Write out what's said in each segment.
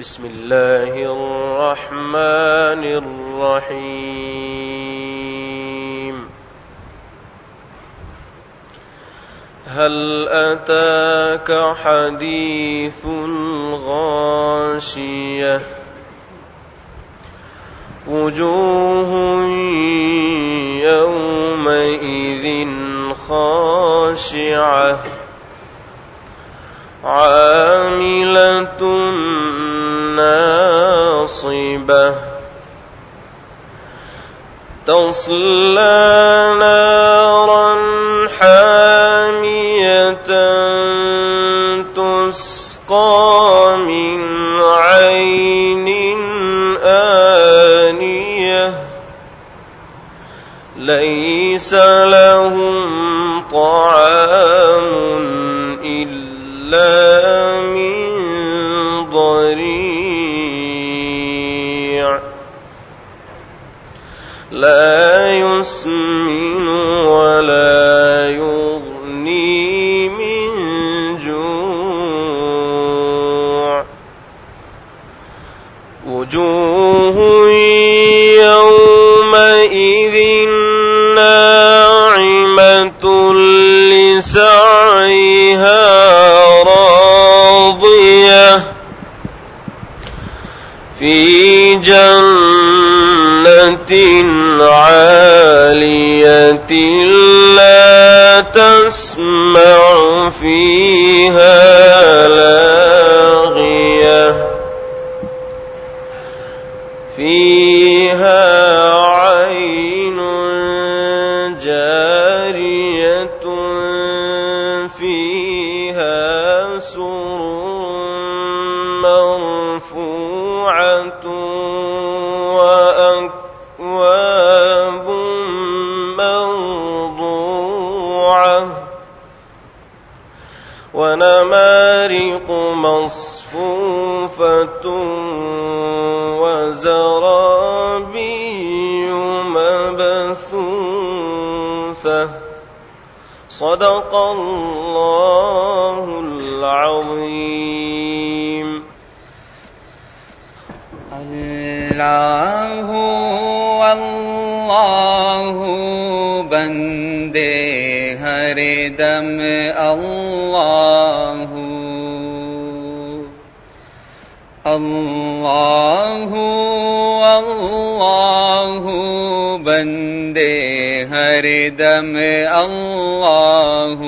بسم الله الرحمن الرحيم. هل أتاك حديث الغاشية؟ وجوه يومئذ خاشعة. عاملة ناصبة تصلى نارا حامية تسقى من عين آنية ليس لهم طعام إلا لا يسمن ولا يغني من جوع. وجوه يومئذ ناعمة لسعيها راضية. في جنة عالية لا تسمع فيها لاغية فيها موضوعة ونمارق مصفوفة وزرابي مبثوثة صدق الله العظيم اللہ اللہ بندے ہر دم اللہ اللہ اللہ بندے ہر دم اللہ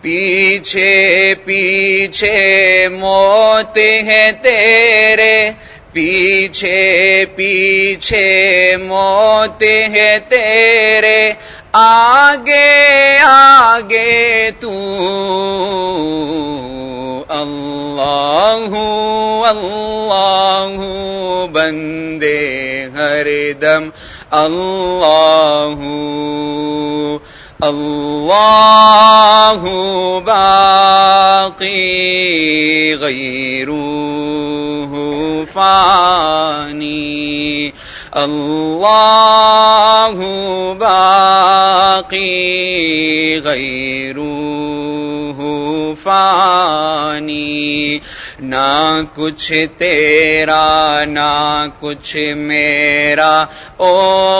پیچھے پیچھے موت ہے تیرے پیچھے پیچھے موت ہے تیرے آگے آگے تو اللہ اللہ بندے ہر دم اللہ اللہ باقی غیروہ فانی اللہ باقی غیروہ فانی نہ کچھ تیرا نہ کچھ میرا او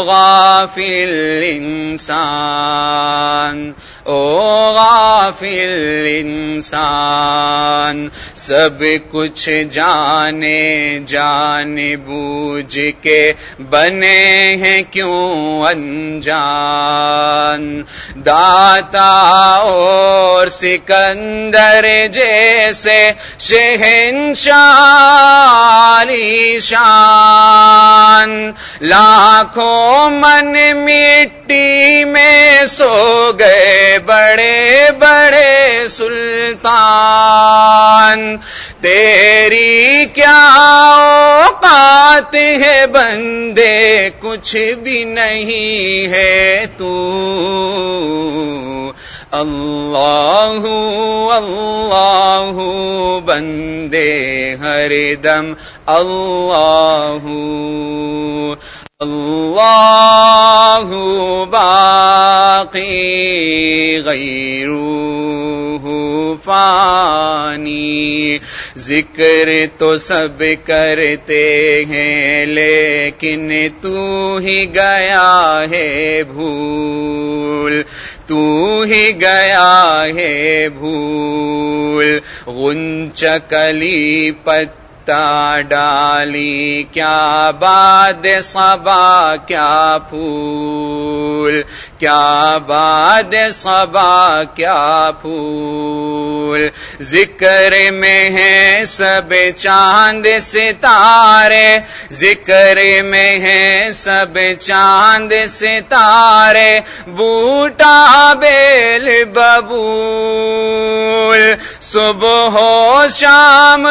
غافل انسان الإنسان او غافل انسان، سب کچھ جانے جان بوجھ کے بنے ہیں کیوں انجان؟ داتا اور سکندر جیسے شہنشالی شان، لاکھوں من مٹی میں سو گئے بڑے بڑے سلطان، تیری کیا اوقات ہے بندے، کچھ بھی نہیں ہے تو۔ اللہ اللہ بندے ہر دم، اللہ اللہ باقی غیروہ فانی ذکر تو سب کرتے ہیں لیکن تو ہی گیا ہے بھول تو ہی گیا ہے بھول غنچ کلی پت ڈالی، کیا باد صبا، کیا پھول، کیا باد صبا، کیا پھول۔ ذکر میں ہے سب چاند ستارے، ذکر میں ہے سب چاند ستارے، بوٹا بیل ببول۔ صبح ہو شام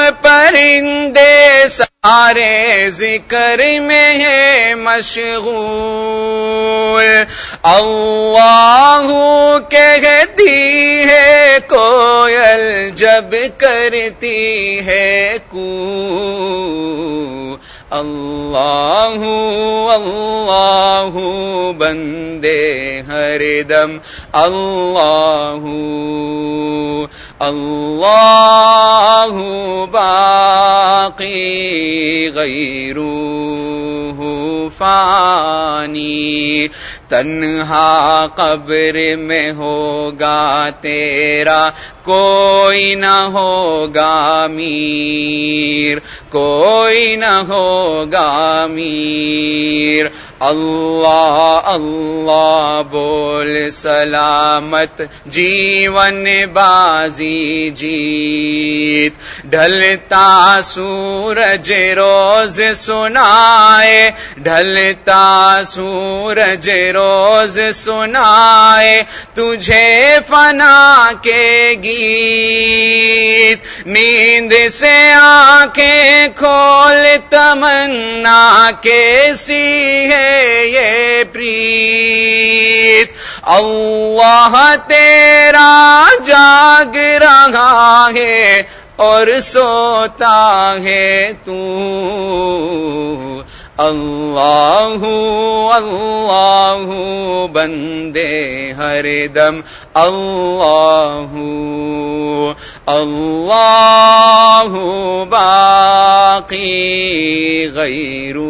بندے سارے ذکر میں ہے مشغول۔ اللہ کہتی ہے کوئل جب کرتی ہے کو۔ اللہ اللہ بندے ہر دم اللہ اللہ باقی غیرو فانی تنہا قبر میں ہوگا تیرا کوئی نہ ہوگا میر کوئی نہ ہوگا میر اللہ اللہ بول سلامت، جیون بازی جیت۔ ڈھلتا سورج روز سنائے، ڈھلتا سورج روز سنائے تجھے فنا کے گیت۔ نیند سے آنکھیں کھول تم تمنا کیسی ہے یہ پریت؟ اللہ تیرا جاگ رہا ہے اور سوتا ہے تو۔ اللہ اللہ بندے ہر دم اللہ اللہ باقی غیرو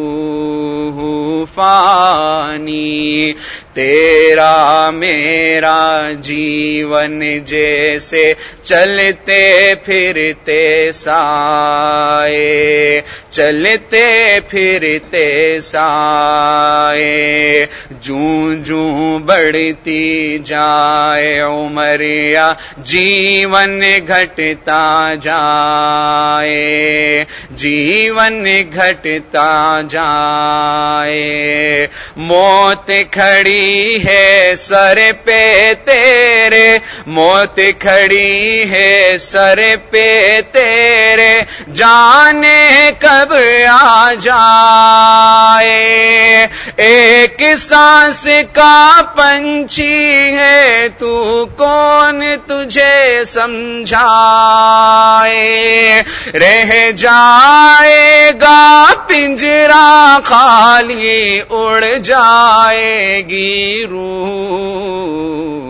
فانی تیرا میرا جیون جیسے چلتے پھرتے سائے، چلتے پھرتے سائے۔ جوں جوں بڑھتی جائے عمریا جیون گھٹتا جائے، جیون گھٹتا جائے۔ موت کھڑی ہے سر پہ تیرے، موت کھڑی ہے سر پہ تیرے۔ جانے کب آ جائے؟ ایک سانس کا پنچھی ہے، تو کون تجھے سمجھائے؟ رہ جائے گا پنجرا خالی اڑ جائے گی۔ روح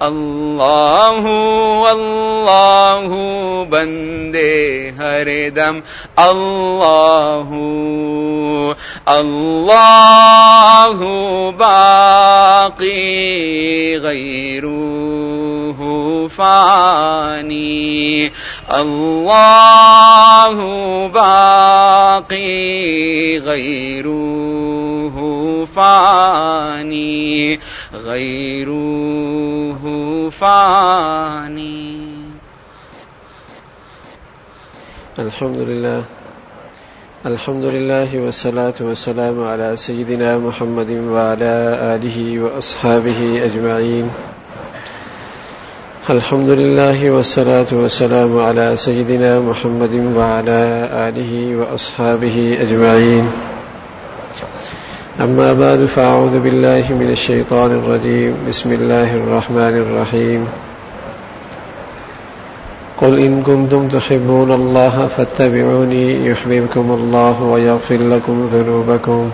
اللہ اللہ بندے ہر دم اللہ اللہ باقی غیرو فانی اللہ باقی غیرو فانی غیرو فانی الحمد لله. الحمد لله والصلاة والسلام على سيدنا محمد وعلى آله وأصحابه أجمعين. الحمد لله والصلاة والسلام على سيدنا محمد وعلى آله وأصحابه أجمعين. أما بعد، فأعوذ بالله من الشيطان الرجيم. بسم الله الرحمن الرحيم. قل إن كنتم تحبون الله فاتبعوني يحببكم الله ويغفر لكم ذنوبكم.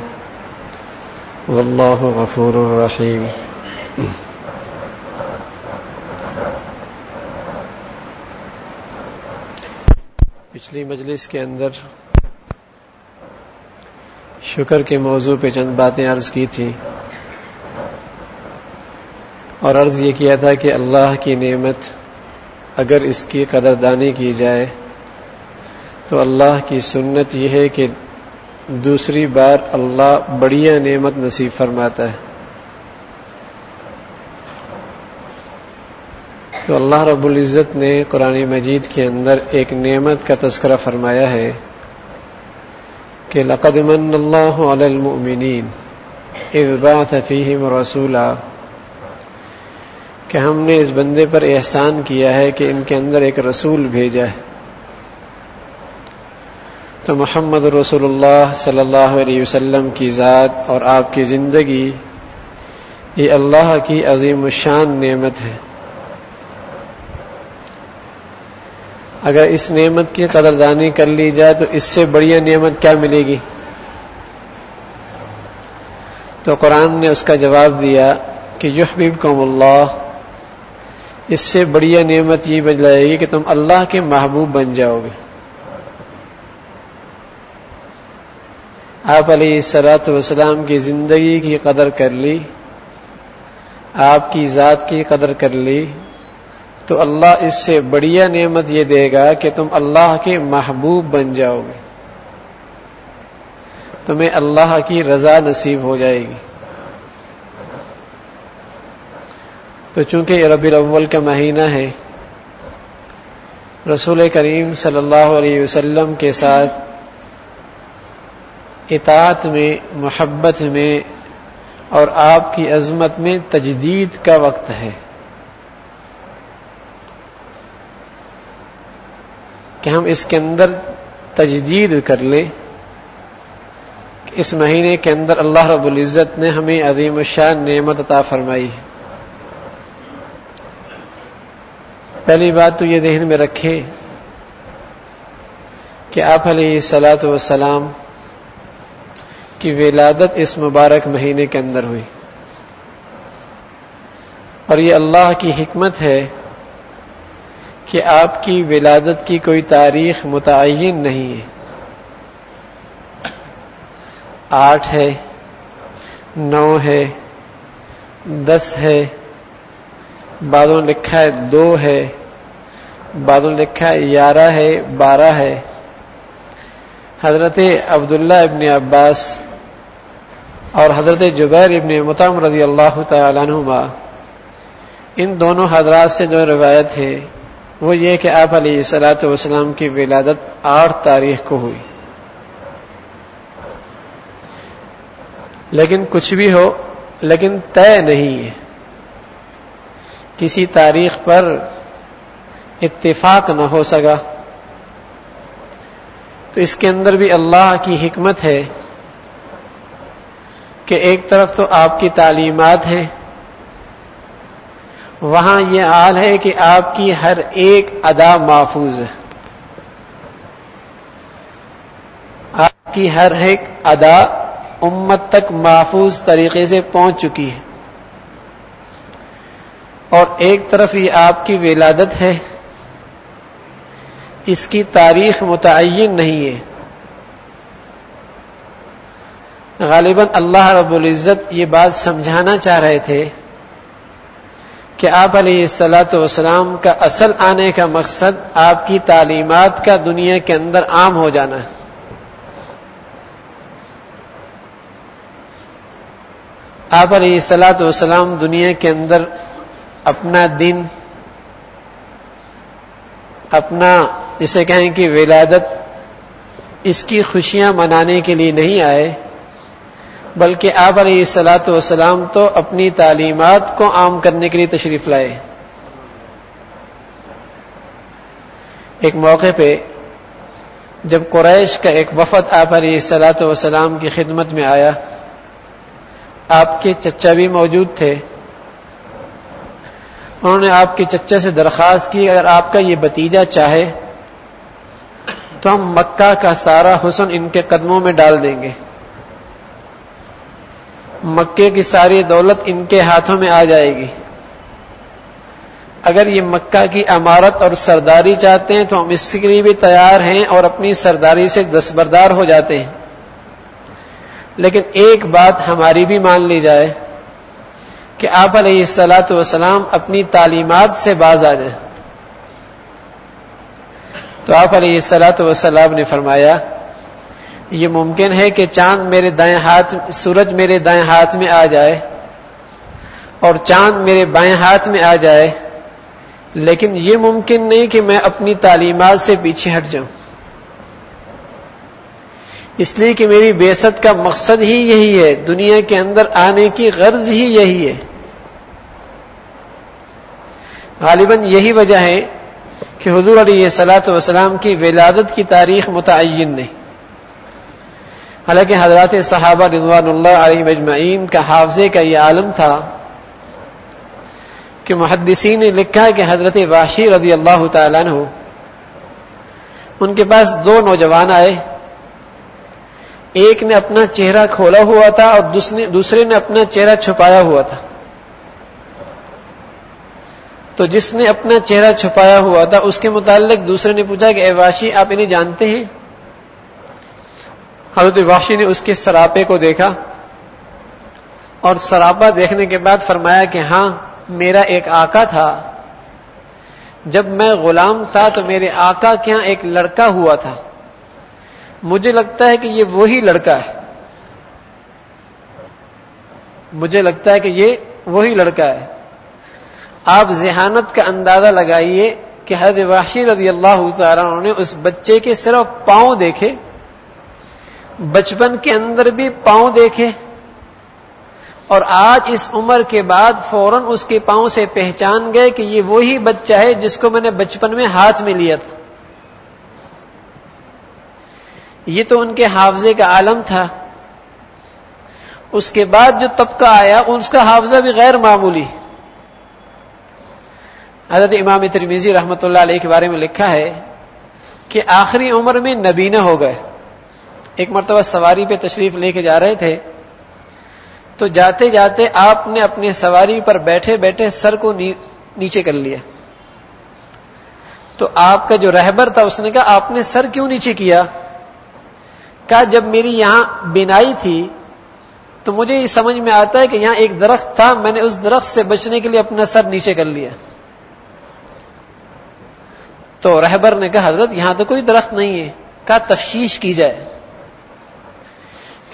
والله غفور رحيم. پچھلی مجلس کے اندر شکر کے موضوع پہ چند باتیں عرض کی تھی اور عرض یہ کیا تھا کہ اللہ کی نعمت اگر اس کی قدردانی کی جائے تو اللہ کی سنت یہ ہے کہ دوسری بار اللہ بڑھیا نعمت نصیب فرماتا ہے۔ تو اللہ رب العزت نے قرآن مجید کے اندر ایک نعمت کا تذکرہ فرمایا ہے۔ کہ لقد من اللہ علی المؤمنین اذ بعث فیہم رسولا کہ ہم نے اس بندے پر احسان کیا ہے کہ ان کے اندر ایک رسول بھیجا ہے۔ تو محمد رسول اللہ صلی اللہ علیہ وسلم کی ذات اور آپ کی زندگی، یہ اللہ کی عظیم الشان نعمت ہے۔ اگر اس نعمت کی قدردانی کر لی جائے تو اس سے بڑھیا نعمت کیا ملے گی؟ تو قرآن نے اس کا جواب دیا کہ یحبیب قوم اللہ، اس سے بڑھیا نعمت یہ بن جائے گی کہ تم اللہ کے محبوب بن جاؤ گے۔ آپ علیہ سلاۃ وسلام کی زندگی کی قدر کر لی، آپ کی ذات کی قدر کر لی تو اللہ اس سے بڑھیا نعمت یہ دے گا کہ تم اللہ کے محبوب بن جاؤ گے۔ تمہیں اللہ کی رضا نصیب ہو جائے گی۔ تو چونکہ ربی الاول کا مہینہ ہے، رسول کریم صلی اللہ علیہ وسلم کے ساتھ اطاعت میں، محبت میں اور آپ کی عظمت میں تجدید کا وقت ہے۔ کہ ہم اس کے اندر تجدید کر لیں کہ اس مہینے کے اندر اللہ رب العزت نے ہمیں عظیم الشان نعمت عطا فرمائی پہلی بات تو یہ ذہن میں رکھے کہ آپ علیہ سلاۃ وسلام کی ولادت اس مبارک مہینے کے اندر ہوئی اور یہ اللہ کی حکمت ہے کہ آپ کی ولادت کی کوئی تاریخ متعین نہیں ہے۔ آٹھ ہے، نو ہے، دس ہے، بعدوں لکھا ہے دو ہے، بعدوں لکھا ہے گیارہ ہے، بارہ ہے۔ حضرت عبداللہ ابن عباس اور حضرت جبیر ابن متم رضی اللہ تعالیٰ عنہما، ان دونوں حضرات سے جو روایت ہے وہ یہ کہ آپ علیہ سلاۃ وسلام کی ولادت آٹھ تاریخ کو ہوئی۔ لیکن کچھ بھی ہو، لیکن طے نہیں ہے۔ کسی تاریخ پر اتفاق نہ ہو سکا۔ تو اس کے اندر بھی اللہ کی حکمت ہے کہ ایک طرف تو آپ کی تعلیمات ہیں وہاں یہ حال ہے کہ آپ کی ہر ایک ادا محفوظ ہے۔ آپ کی ہر ایک ادا امت تک محفوظ طریقے سے پہنچ چکی ہے۔ اور ایک طرف یہ آپ کی ولادت ہے۔ اس کی تاریخ متعین نہیں ہے۔ غالباً اللہ رب العزت یہ بات سمجھانا چاہ رہے تھے۔ کہ آپ علیہ السلاۃ والسلام کا اصل آنے کا مقصد آپ کی تعلیمات کا دنیا کے اندر عام ہو جانا ہے۔ آپ علیہ السلاۃ والسلام دنیا کے اندر اپنا دن اپنا جسے کہیں کہ ولادت، اس کی خوشیاں منانے کے لیے نہیں آئے۔ بلکہ آپ علیہ السلاۃ والسلام تو اپنی تعلیمات کو عام کرنے کے لیے تشریف لائے۔ ایک موقع پہ جب قریش کا ایک وفد آپ علیہ السلاۃ والسلام کی خدمت میں آیا، آپ کے چچا بھی موجود تھے۔ انہوں نے آپ کے چچا سے درخواست کی، اگر آپ کا یہ بتیجا چاہے تو ہم مکہ کا سارا حسن ان کے قدموں میں ڈال دیں گے۔ مکے کی ساری دولت ان کے ہاتھوں میں آ جائے گی۔ اگر یہ مکہ کی عمارت اور سرداری چاہتے ہیں تو ہم اس کے لیے بھی تیار ہیں اور اپنی سرداری سے دستبردار ہو جاتے ہیں۔ لیکن ایک بات ہماری بھی مان لی جائے کہ آپ علیہ السلاۃ وسلام اپنی تعلیمات سے باز آ جائیں۔ تو آپ علیہ السلاۃ وسلام نے فرمایا یہ ممکن ہے کہ چاند میرے دائیں ہاتھ سورج میرے دائیں ہاتھ میں آ جائے اور چاند میرے بائیں ہاتھ میں آ جائے، لیکن یہ ممکن نہیں کہ میں اپنی تعلیمات سے پیچھے ہٹ جاؤں۔ اس لیے کہ میری بیست کا مقصد ہی یہی ہے، دنیا کے اندر آنے کی غرض ہی یہی ہے۔ غالباً یہی وجہ ہے کہ حضور علیہ سلاۃ وسلام کی ولادت کی تاریخ متعین نہیں۔ حالانکہ حضرات صحابہ رضوان اللہ علیہ مجمعین کا حافظے کا یہ عالم تھا کہ محدثین نے لکھا کہ حضرت واشی رضی اللہ تعالیٰ عنہ، ان کے پاس دو نوجوان آئے۔ ایک نے اپنا چہرہ کھولا ہوا تھا اور دوسرے نے اپنا چہرہ چھپایا ہوا تھا۔ تو جس نے اپنا چہرہ چھپایا ہوا تھا، اس کے متعلق دوسرے نے پوچھا کہ اے واشی آپ انہیں جانتے ہیں؟ حضرت واشی نے اس کے سراپے کو دیکھا اور سراپا دیکھنے کے بعد فرمایا کہ ہاں میرا ایک آقا تھا۔ جب میں غلام تھا تو میرے آقا کے ہاں ایک لڑکا ہوا تھا۔ مجھے لگتا ہے کہ یہ وہی لڑکا ہے۔ مجھے لگتا ہے کہ یہ وہی لڑکا ہے۔ آپ ذہانت کا اندازہ لگائیے کہ حضرت واشی رضی اللہ تعالیٰ نے اس بچے کے صرف پاؤں دیکھے۔ بچپن کے اندر بھی پاؤں دیکھے اور آج اس عمر کے بعد فوراً اس کے پاؤں سے پہچان گئے کہ یہ وہی بچہ ہے جس کو میں نے بچپن میں ہاتھ میں لیا تھا۔ یہ تو ان کے حافظے کا عالم تھا۔ اس کے بعد جو طبقہ آیا، اس کا حافظہ بھی غیر معمولی۔ حضرت امام ترمیزی رحمت اللہ علیہ کے بارے میں لکھا ہے کہ آخری عمر میں نبینہ ہو گئے۔ ایک مرتبہ سواری پہ تشریف لے کے جا رہے تھے، تو جاتے جاتے آپ نے اپنے سواری پر بیٹھے بیٹھے سر کو نیچے کر لیا۔ تو آپ کا جو رہبر تھا، اس نے کہا، آپ نے سر کیوں نیچے کیا؟ کہا، جب میری یہاں بینائی تھی، تو مجھے یہ سمجھ میں آتا ہے کہ یہاں ایک درخت تھا، میں نے اس درخت سے بچنے کے لیے اپنا سر نیچے کر لیا۔ تو رہبر نے کہا، حضرت، یہاں تو کوئی درخت نہیں ہے۔ کہا تفشیش کی جائے۔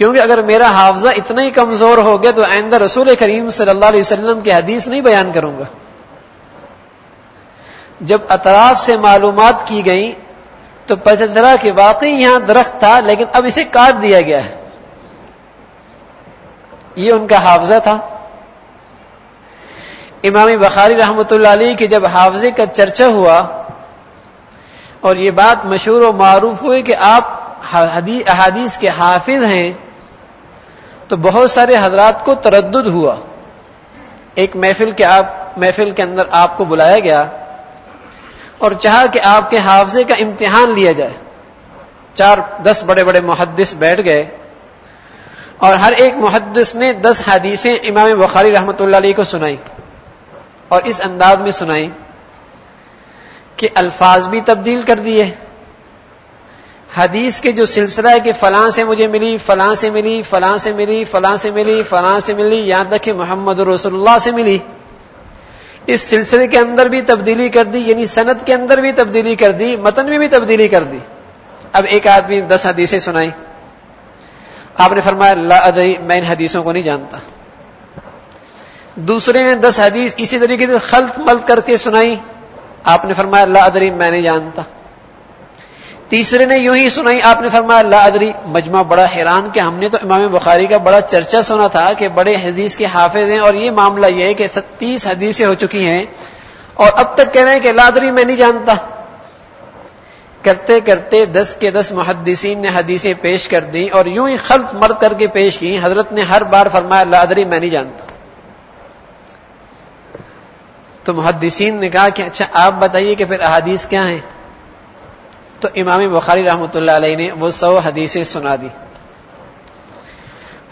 کیونکہ اگر میرا حافظہ اتنا ہی کمزور ہو گیا تو آئندہ رسول کریم صلی اللہ علیہ وسلم کی حدیث نہیں بیان کروں گا۔ جب اطراف سے معلومات کی گئی تو پتہ چلا کہ واقعی یہاں درخت تھا لیکن اب اسے کاٹ دیا گیا ہے۔ یہ ان کا حافظہ تھا۔ امام بخاری رحمت اللہ علیہ کی جب حافظے کا چرچا ہوا اور یہ بات مشہور و معروف ہوئی کہ آپ احادیث کے حافظ ہیں تو بہت سارے حضرات کو تردد ہوا۔ ایک محفل کے آپ محفل کے اندر آپ کو بلایا گیا اور چاہا کہ آپ کے حافظے کا امتحان لیا جائے۔ چار دس بڑے بڑے محدث بیٹھ گئے اور ہر ایک محدث نے دس حدیثیں امام بخاری رحمت اللہ علیہ کو سنائی اور اس انداز میں سنائی کہ الفاظ بھی تبدیل کر دیے۔ حدیث کے جو سلسلہ ہے کہ فلاں سے مجھے ملی، فلاں سے ملی، فلاں سے ملی، فلاں سے ملی، فلاں سے ملی یہاں تک کہ محمد رسول اللہ سے ملی۔ اس سلسلے کے اندر بھی تبدیلی کر دی یعنی صنعت کے اندر بھی تبدیلی کر دی، متن میں بھی تبدیلی کر دی۔ اب ایک آدمی دس حدیثیں سنائی۔ آپ نے فرمایا اللہ ادئی میں ان حدیثوں کو نہیں جانتا۔ دوسرے نے دس حدیث اسی طریقے سے خلط ملت کر کے سنائی۔ آپ نے فرمایا اللہ ادری، میں نہیں جانتا۔ تیسرے نے یوں ہی سنائی، آپ نے فرمایا اللہ ادری، مجمع بڑا حیران کہ ہم نے تو امام بخاری کا بڑا چرچا سنا تھا کہ بڑے حدیث کے حافظ ہیں اور یہ معاملہ یہ ہے کہ ستیس حدیثیں ہو چکی ہیں اور اب تک کہہ رہے ہیں کہ لادری میں نہیں جانتا۔ کرتے کرتے دس کے دس محدثین نے حدیثیں پیش کر دی اور یوں ہی خلط مرد کر کے پیش کی حضرت نے ہر بار فرمایا لادری میں نہیں جانتا۔ تو محدثین نے کہا کہ اچھا آپ بتائیے کہ پھر احادیث کیا ہیں؟ تو امام بخاری رحمۃ اللہ علیہ نے وہ سو حدیثیں سنا دی۔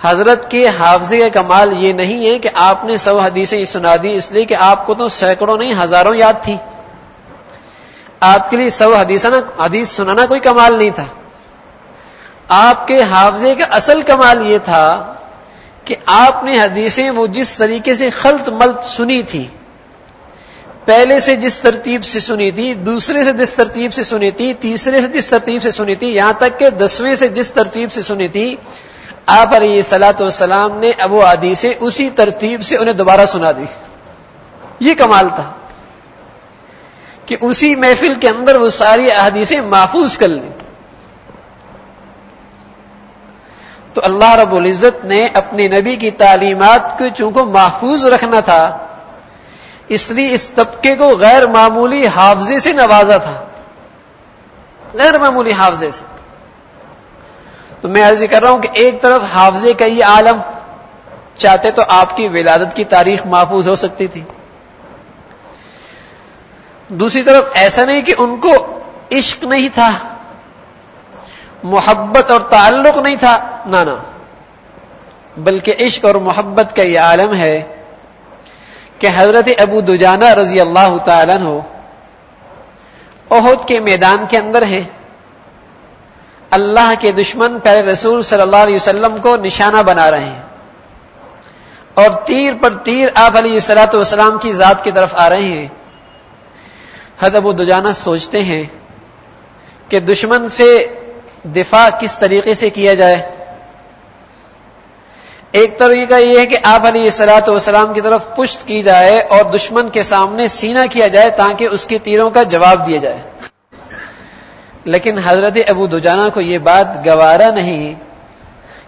حضرت کے حافظے کا کمال یہ نہیں ہے کہ آپ نے سو حدیثیں سنا دی اس لیے کہ آپ کو تو سینکڑوں نہیں، ہزاروں یاد تھی۔ آپ کے لیے سو حدیث حدیث سنانا کوئی کمال نہیں تھا۔ آپ کے حافظے کا اصل کمال یہ تھا کہ آپ نے حدیثیں وہ جس طریقے سے خلط ملت سنی تھی۔ پہلے سے جس ترتیب سے سنی تھی، دوسرے سے جس ترتیب سے سنی تھی، تیسرے سے جس ترتیب سے سنی تھی، یہاں تک کہ دسویں سے جس ترتیب سے سنی تھی، آپ علیہ سلاۃ والسلام نے ابو حدیثیں اسی ترتیب سے انہیں دوبارہ سنا دی۔ یہ کمال تھا کہ اسی محفل کے اندر وہ ساری احادیثیں محفوظ کر لیں۔ تو اللہ رب العزت نے اپنے نبی کی تعلیمات کو چونکہ محفوظ رکھنا تھا اس لیے اس طبقے کو غیر معمولی حافظے سے نوازا تھا۔ غیر معمولی حافظے سے۔ تو میں عرض کر رہا ہوں کہ ایک طرف حافظے کا یہ عالم چاہتے تو آپ کی ولادت کی تاریخ محفوظ ہو سکتی تھی۔ دوسری طرف ایسا نہیں کہ ان کو عشق نہیں تھا، محبت اور تعلق نہیں تھا نہ، بلکہ عشق اور محبت کا یہ عالم ہے۔ کہ حضرت ابو دجانہ رضی اللہ تعالی ہو عہد کے میدان کے اندر ہیں۔ اللہ کے دشمن پہلے رسول صلی اللہ علیہ وسلم کو نشانہ بنا رہے ہیں۔ اور تیر پر تیر آپ علیہ سلاۃ والسلام کی ذات کی طرف آ رہے ہیں۔ حد ابو دجانہ سوچتے ہیں کہ دشمن سے دفاع کس طریقے سے کیا جائے؟ ایک طریقہ یہ ہے کہ آپ علیہ سلاۃ والسلام کی طرف پشت کی جائے اور دشمن کے سامنے سینہ کیا جائے تاکہ اس کے تیروں کا جواب دیا جائے۔ لیکن حضرت ابو دجانہ کو یہ بات گوارا نہیں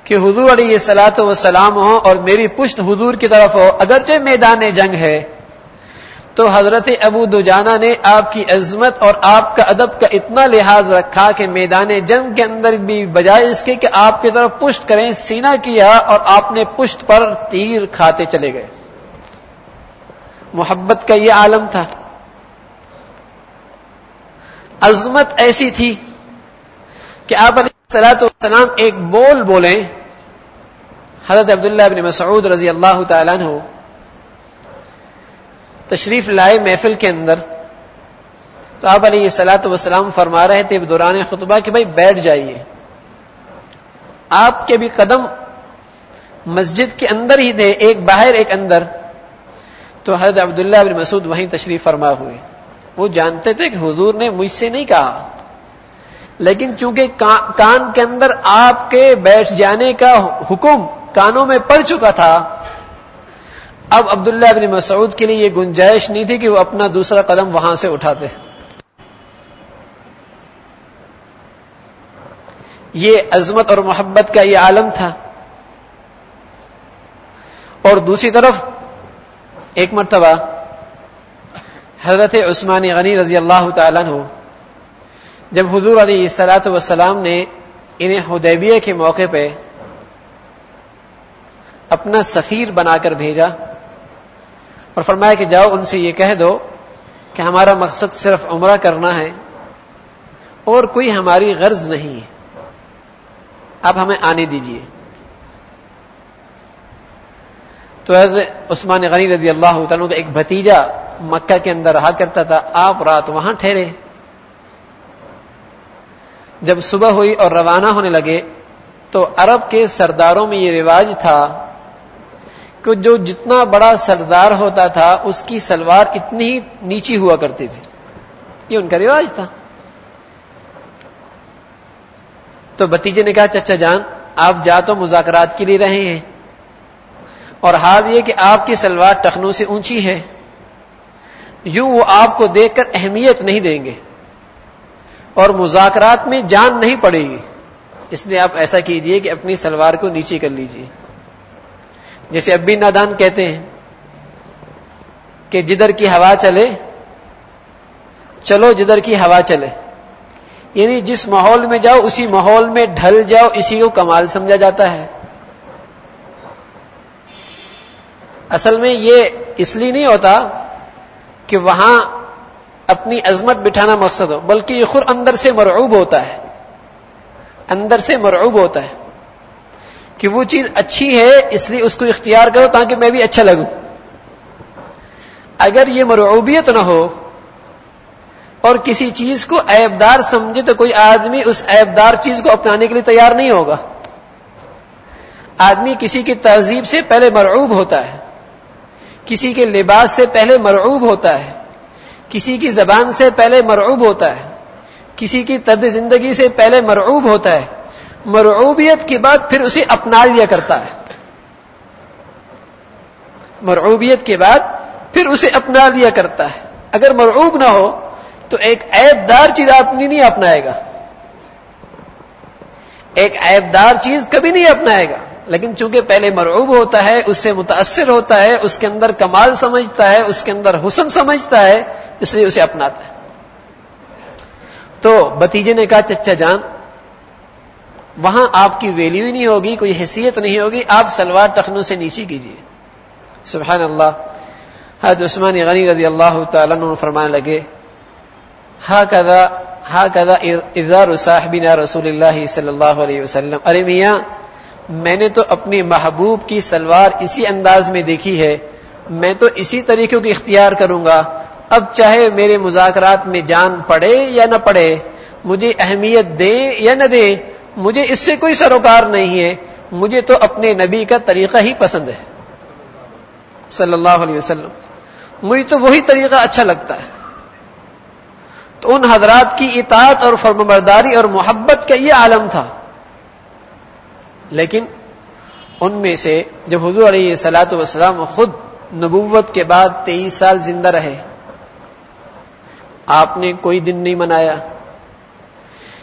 کہ حضور علیہ سلاۃ وسلام ہو اور میری پشت حضور کی طرف ہو، اگرچہ میدان جنگ ہے تو حضرت ابو دجانہ نے آپ کی عظمت اور آپ کا ادب کا اتنا لحاظ رکھا کہ میدان جنگ کے اندر بھی بجائے اس کے کہ آپ کی طرف پشت کریں سینا کیا اور آپ نے پشت پر تیر کھاتے چلے گئے۔ محبت کا یہ عالم تھا۔ عظمت ایسی تھی کہ آپ علیہ سلاۃ والسلام ایک بول بولیں۔ حضرت عبداللہ بن مسعود رضی اللہ تعالیٰ عنہ تشریف لائے محفل کے اندر تو آپ علیہ سلاۃ وسلام فرما رہے تھے دوران خطبہ کہ بھائی بیٹھ جائیے۔ آپ کے بھی قدم مسجد کے اندر ہی تھے، ایک باہر ایک اندر۔ تو حضرت عبداللہ بن مسعود وہیں تشریف فرما ہوئے۔ وہ جانتے تھے کہ حضور نے مجھ سے نہیں کہا۔ لیکن چونکہ کان کے اندر آپ کے بیٹھ جانے کا حکم کانوں میں پڑ چکا تھا اب عبداللہ ابن مسعود کے لیے یہ گنجائش نہیں تھی کہ وہ اپنا دوسرا قدم وہاں سے اٹھاتے یہ عظمت اور محبت کا یہ عالم تھا۔ اور دوسری طرف ایک مرتبہ حضرت عثمان غنی رضی اللہ تعالیٰ ہو جب حضور علیہ سلاۃ وسلام نے انہیں حدیبیہ کے موقع پہ اپنا سفیر بنا کر بھیجا اور فرمایا کہ جاؤ ان سے یہ کہہ دو کہ ہمارا مقصد صرف عمرہ کرنا ہے اور کوئی ہماری غرض نہیں ہے۔ اب ہمیں آنے دیجیے تو حضرت عثمان غنی رضی اللہ تعالیٰ کا ایک بھتیجا مکہ کے اندر رہا کرتا تھا۔ آپ رات وہاں ٹھہرے۔ جب صبح ہوئی اور روانہ ہونے لگے تو عرب کے سرداروں میں یہ رواج تھا کہ جو جتنا بڑا سردار ہوتا تھا، اس کی سلوار اتنی ہی نیچی ہوا کرتی تھی۔ یہ ان کا رواج تھا۔ تو بتیجے نے کہا، چچا جان، آپ جا تو مذاکرات کے لیے رہے ہیں۔ اور حال یہ کہ آپ کی سلوار ٹخنوں سے اونچی ہے۔ یوں وہ آپ کو دیکھ کر اہمیت نہیں دیں گے۔ اور مذاکرات میں جان نہیں پڑے گی۔ اس لیے آپ ایسا کیجیے کہ اپنی سلوار کو نیچے کر لیجیے۔ جیسے اب بھی نادان کہتے ہیں کہ جدھر کی ہوا چلے، چلو جدھر کی ہوا چلے۔ یعنی جس ماحول میں جاؤ، اسی ماحول میں ڈھل جاؤ، اسی کو کمال سمجھا جاتا ہے۔ اصل میں یہ اس لیے نہیں ہوتا کہ وہاں اپنی عظمت بٹھانا مقصد ہو، بلکہ یہ خود اندر سے مرعوب ہوتا ہے۔ اندر سے مرعوب ہوتا ہے۔ کہ وہ چیز اچھی ہے، اس لیے اس کو اختیار کرو تاکہ میں بھی اچھا لگوں۔ اگر یہ مرعوبیت نہ ہو اور کسی چیز کو عیبدار سمجھے تو کوئی آدمی اس عیبدار چیز کو اپنانے کے لیے تیار نہیں ہوگا۔ آدمی کسی کی تہذیب سے پہلے مرعوب ہوتا ہے، کسی کے لباس سے پہلے مرعوب ہوتا ہے، کسی کی زبان سے پہلے مرعوب ہوتا ہے، کسی کی تد زندگی سے پہلے مرعوب ہوتا ہے۔ مرعوبیت کے بعد پھر اسے اپنا لیا کرتا ہے۔ مرعوبیت کے بعد پھر اسے اپنا لیا کرتا ہے۔ اگر مرعوب نہ ہو تو ایک عیب دار چیز اپنی نہیں اپنائے گا۔ ایک عیب دار چیز کبھی نہیں اپنائے گا۔ لیکن چونکہ پہلے مرعوب ہوتا ہے، اس سے متاثر ہوتا ہے، اس کے اندر کمال سمجھتا ہے، اس کے اندر حسن سمجھتا ہے، اس لیے اسے اپناتا ہے۔ تو بتیجے نے کہا، چچا جان وہاں آپ کی ویلیو ہی نہیں ہوگی، کوئی حیثیت نہیں ہوگی، آپ سلوار ٹخنوں سے نیچے کیجیے سبحان اللہ۔ حضرت عثمان غنی رضی اللہ تعالیٰ فرمانے لگے ہا کدا ہا کدا ادار صاحبنا رسول اللہ صلی اللہ علیہ وسلم۔ ارے میاں، میں نے تو اپنی محبوب کی سلوار اسی انداز میں دیکھی ہے، میں تو اسی طریقے کو اختیار کروں گا۔ اب چاہے میرے مذاکرات میں جان پڑے یا نہ پڑے، مجھے اہمیت دے یا نہ دے مجھے اس سے کوئی سروکار نہیں ہے، مجھے تو اپنے نبی کا طریقہ ہی پسند ہے۔ صلی اللہ علیہ وسلم۔ مجھے تو وہی طریقہ اچھا لگتا ہے۔ تو ان حضرات کی اطاعت اور فرمبرداری اور محبت کا یہ عالم تھا۔ لیکن ان میں سے جب حضور علیہ سلاۃ وسلام خود نبوت کے بعد تیئیس سال زندہ رہے، آپ نے کوئی دن نہیں منایا۔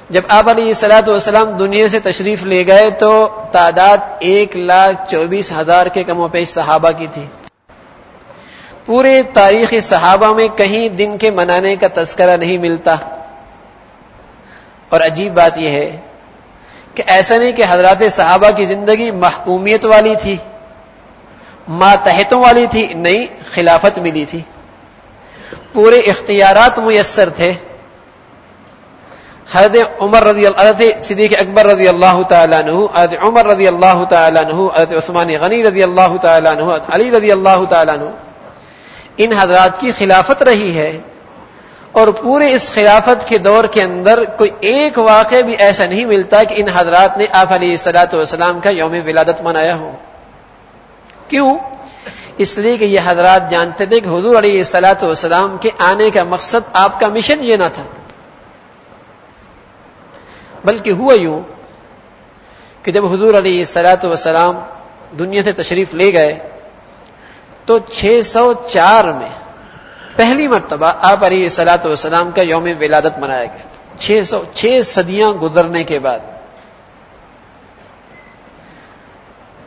جب آپ علیہ سلاۃ والسلام دنیا سے تشریف لے گئے تو تعداد ایک لاکھ چوبیس ہزار کے کم و پیش صحابہ کی تھی۔ پورے تاریخ صحابہ میں کہیں دن کے منانے کا تذکرہ نہیں ملتا۔ اور عجیب بات یہ ہے کہ ایسا نہیں کہ حضرات صحابہ کی زندگی محکومیت والی تھی، ماتحتوں والی تھی، نہیں، خلافت ملی تھی۔ پورے اختیارات میسر تھے۔ حضرت عمر رضی اللہ صدیق اکبر رضی اللہ تعالیٰ عنہ، حضرت عمر رضی اللہ تعالیٰ عنہ، حضرت عثمان غنی رضی اللہ تعالیٰ عنہ علی رضی اللہ تعالیٰ عنہ، ان حضرات کی خلافت رہی ہے اور پورے اس خلافت کے دور کے اندر کوئی ایک واقع بھی ایسا نہیں ملتا کہ ان حضرات نے آپ علیہ سلاۃ والسلام کا یوم ولادت منایا ہو۔ کیوں؟ اس لیے کہ یہ حضرات جانتے تھے کہ حضور علیہ سلاۃ والسلام کے آنے کا مقصد آپ کا مشن یہ نہ تھا۔ بلکہ ہوا یوں کہ جب حضور علیہ سلاۃ وسلام دنیا سے تشریف لے گئے تو چھ سو چار میں پہلی مرتبہ آپ علیہ سلاۃ وسلام کا یوم ولادت منایا گیا چھ سو چھ صدیاں گزرنے کے بعد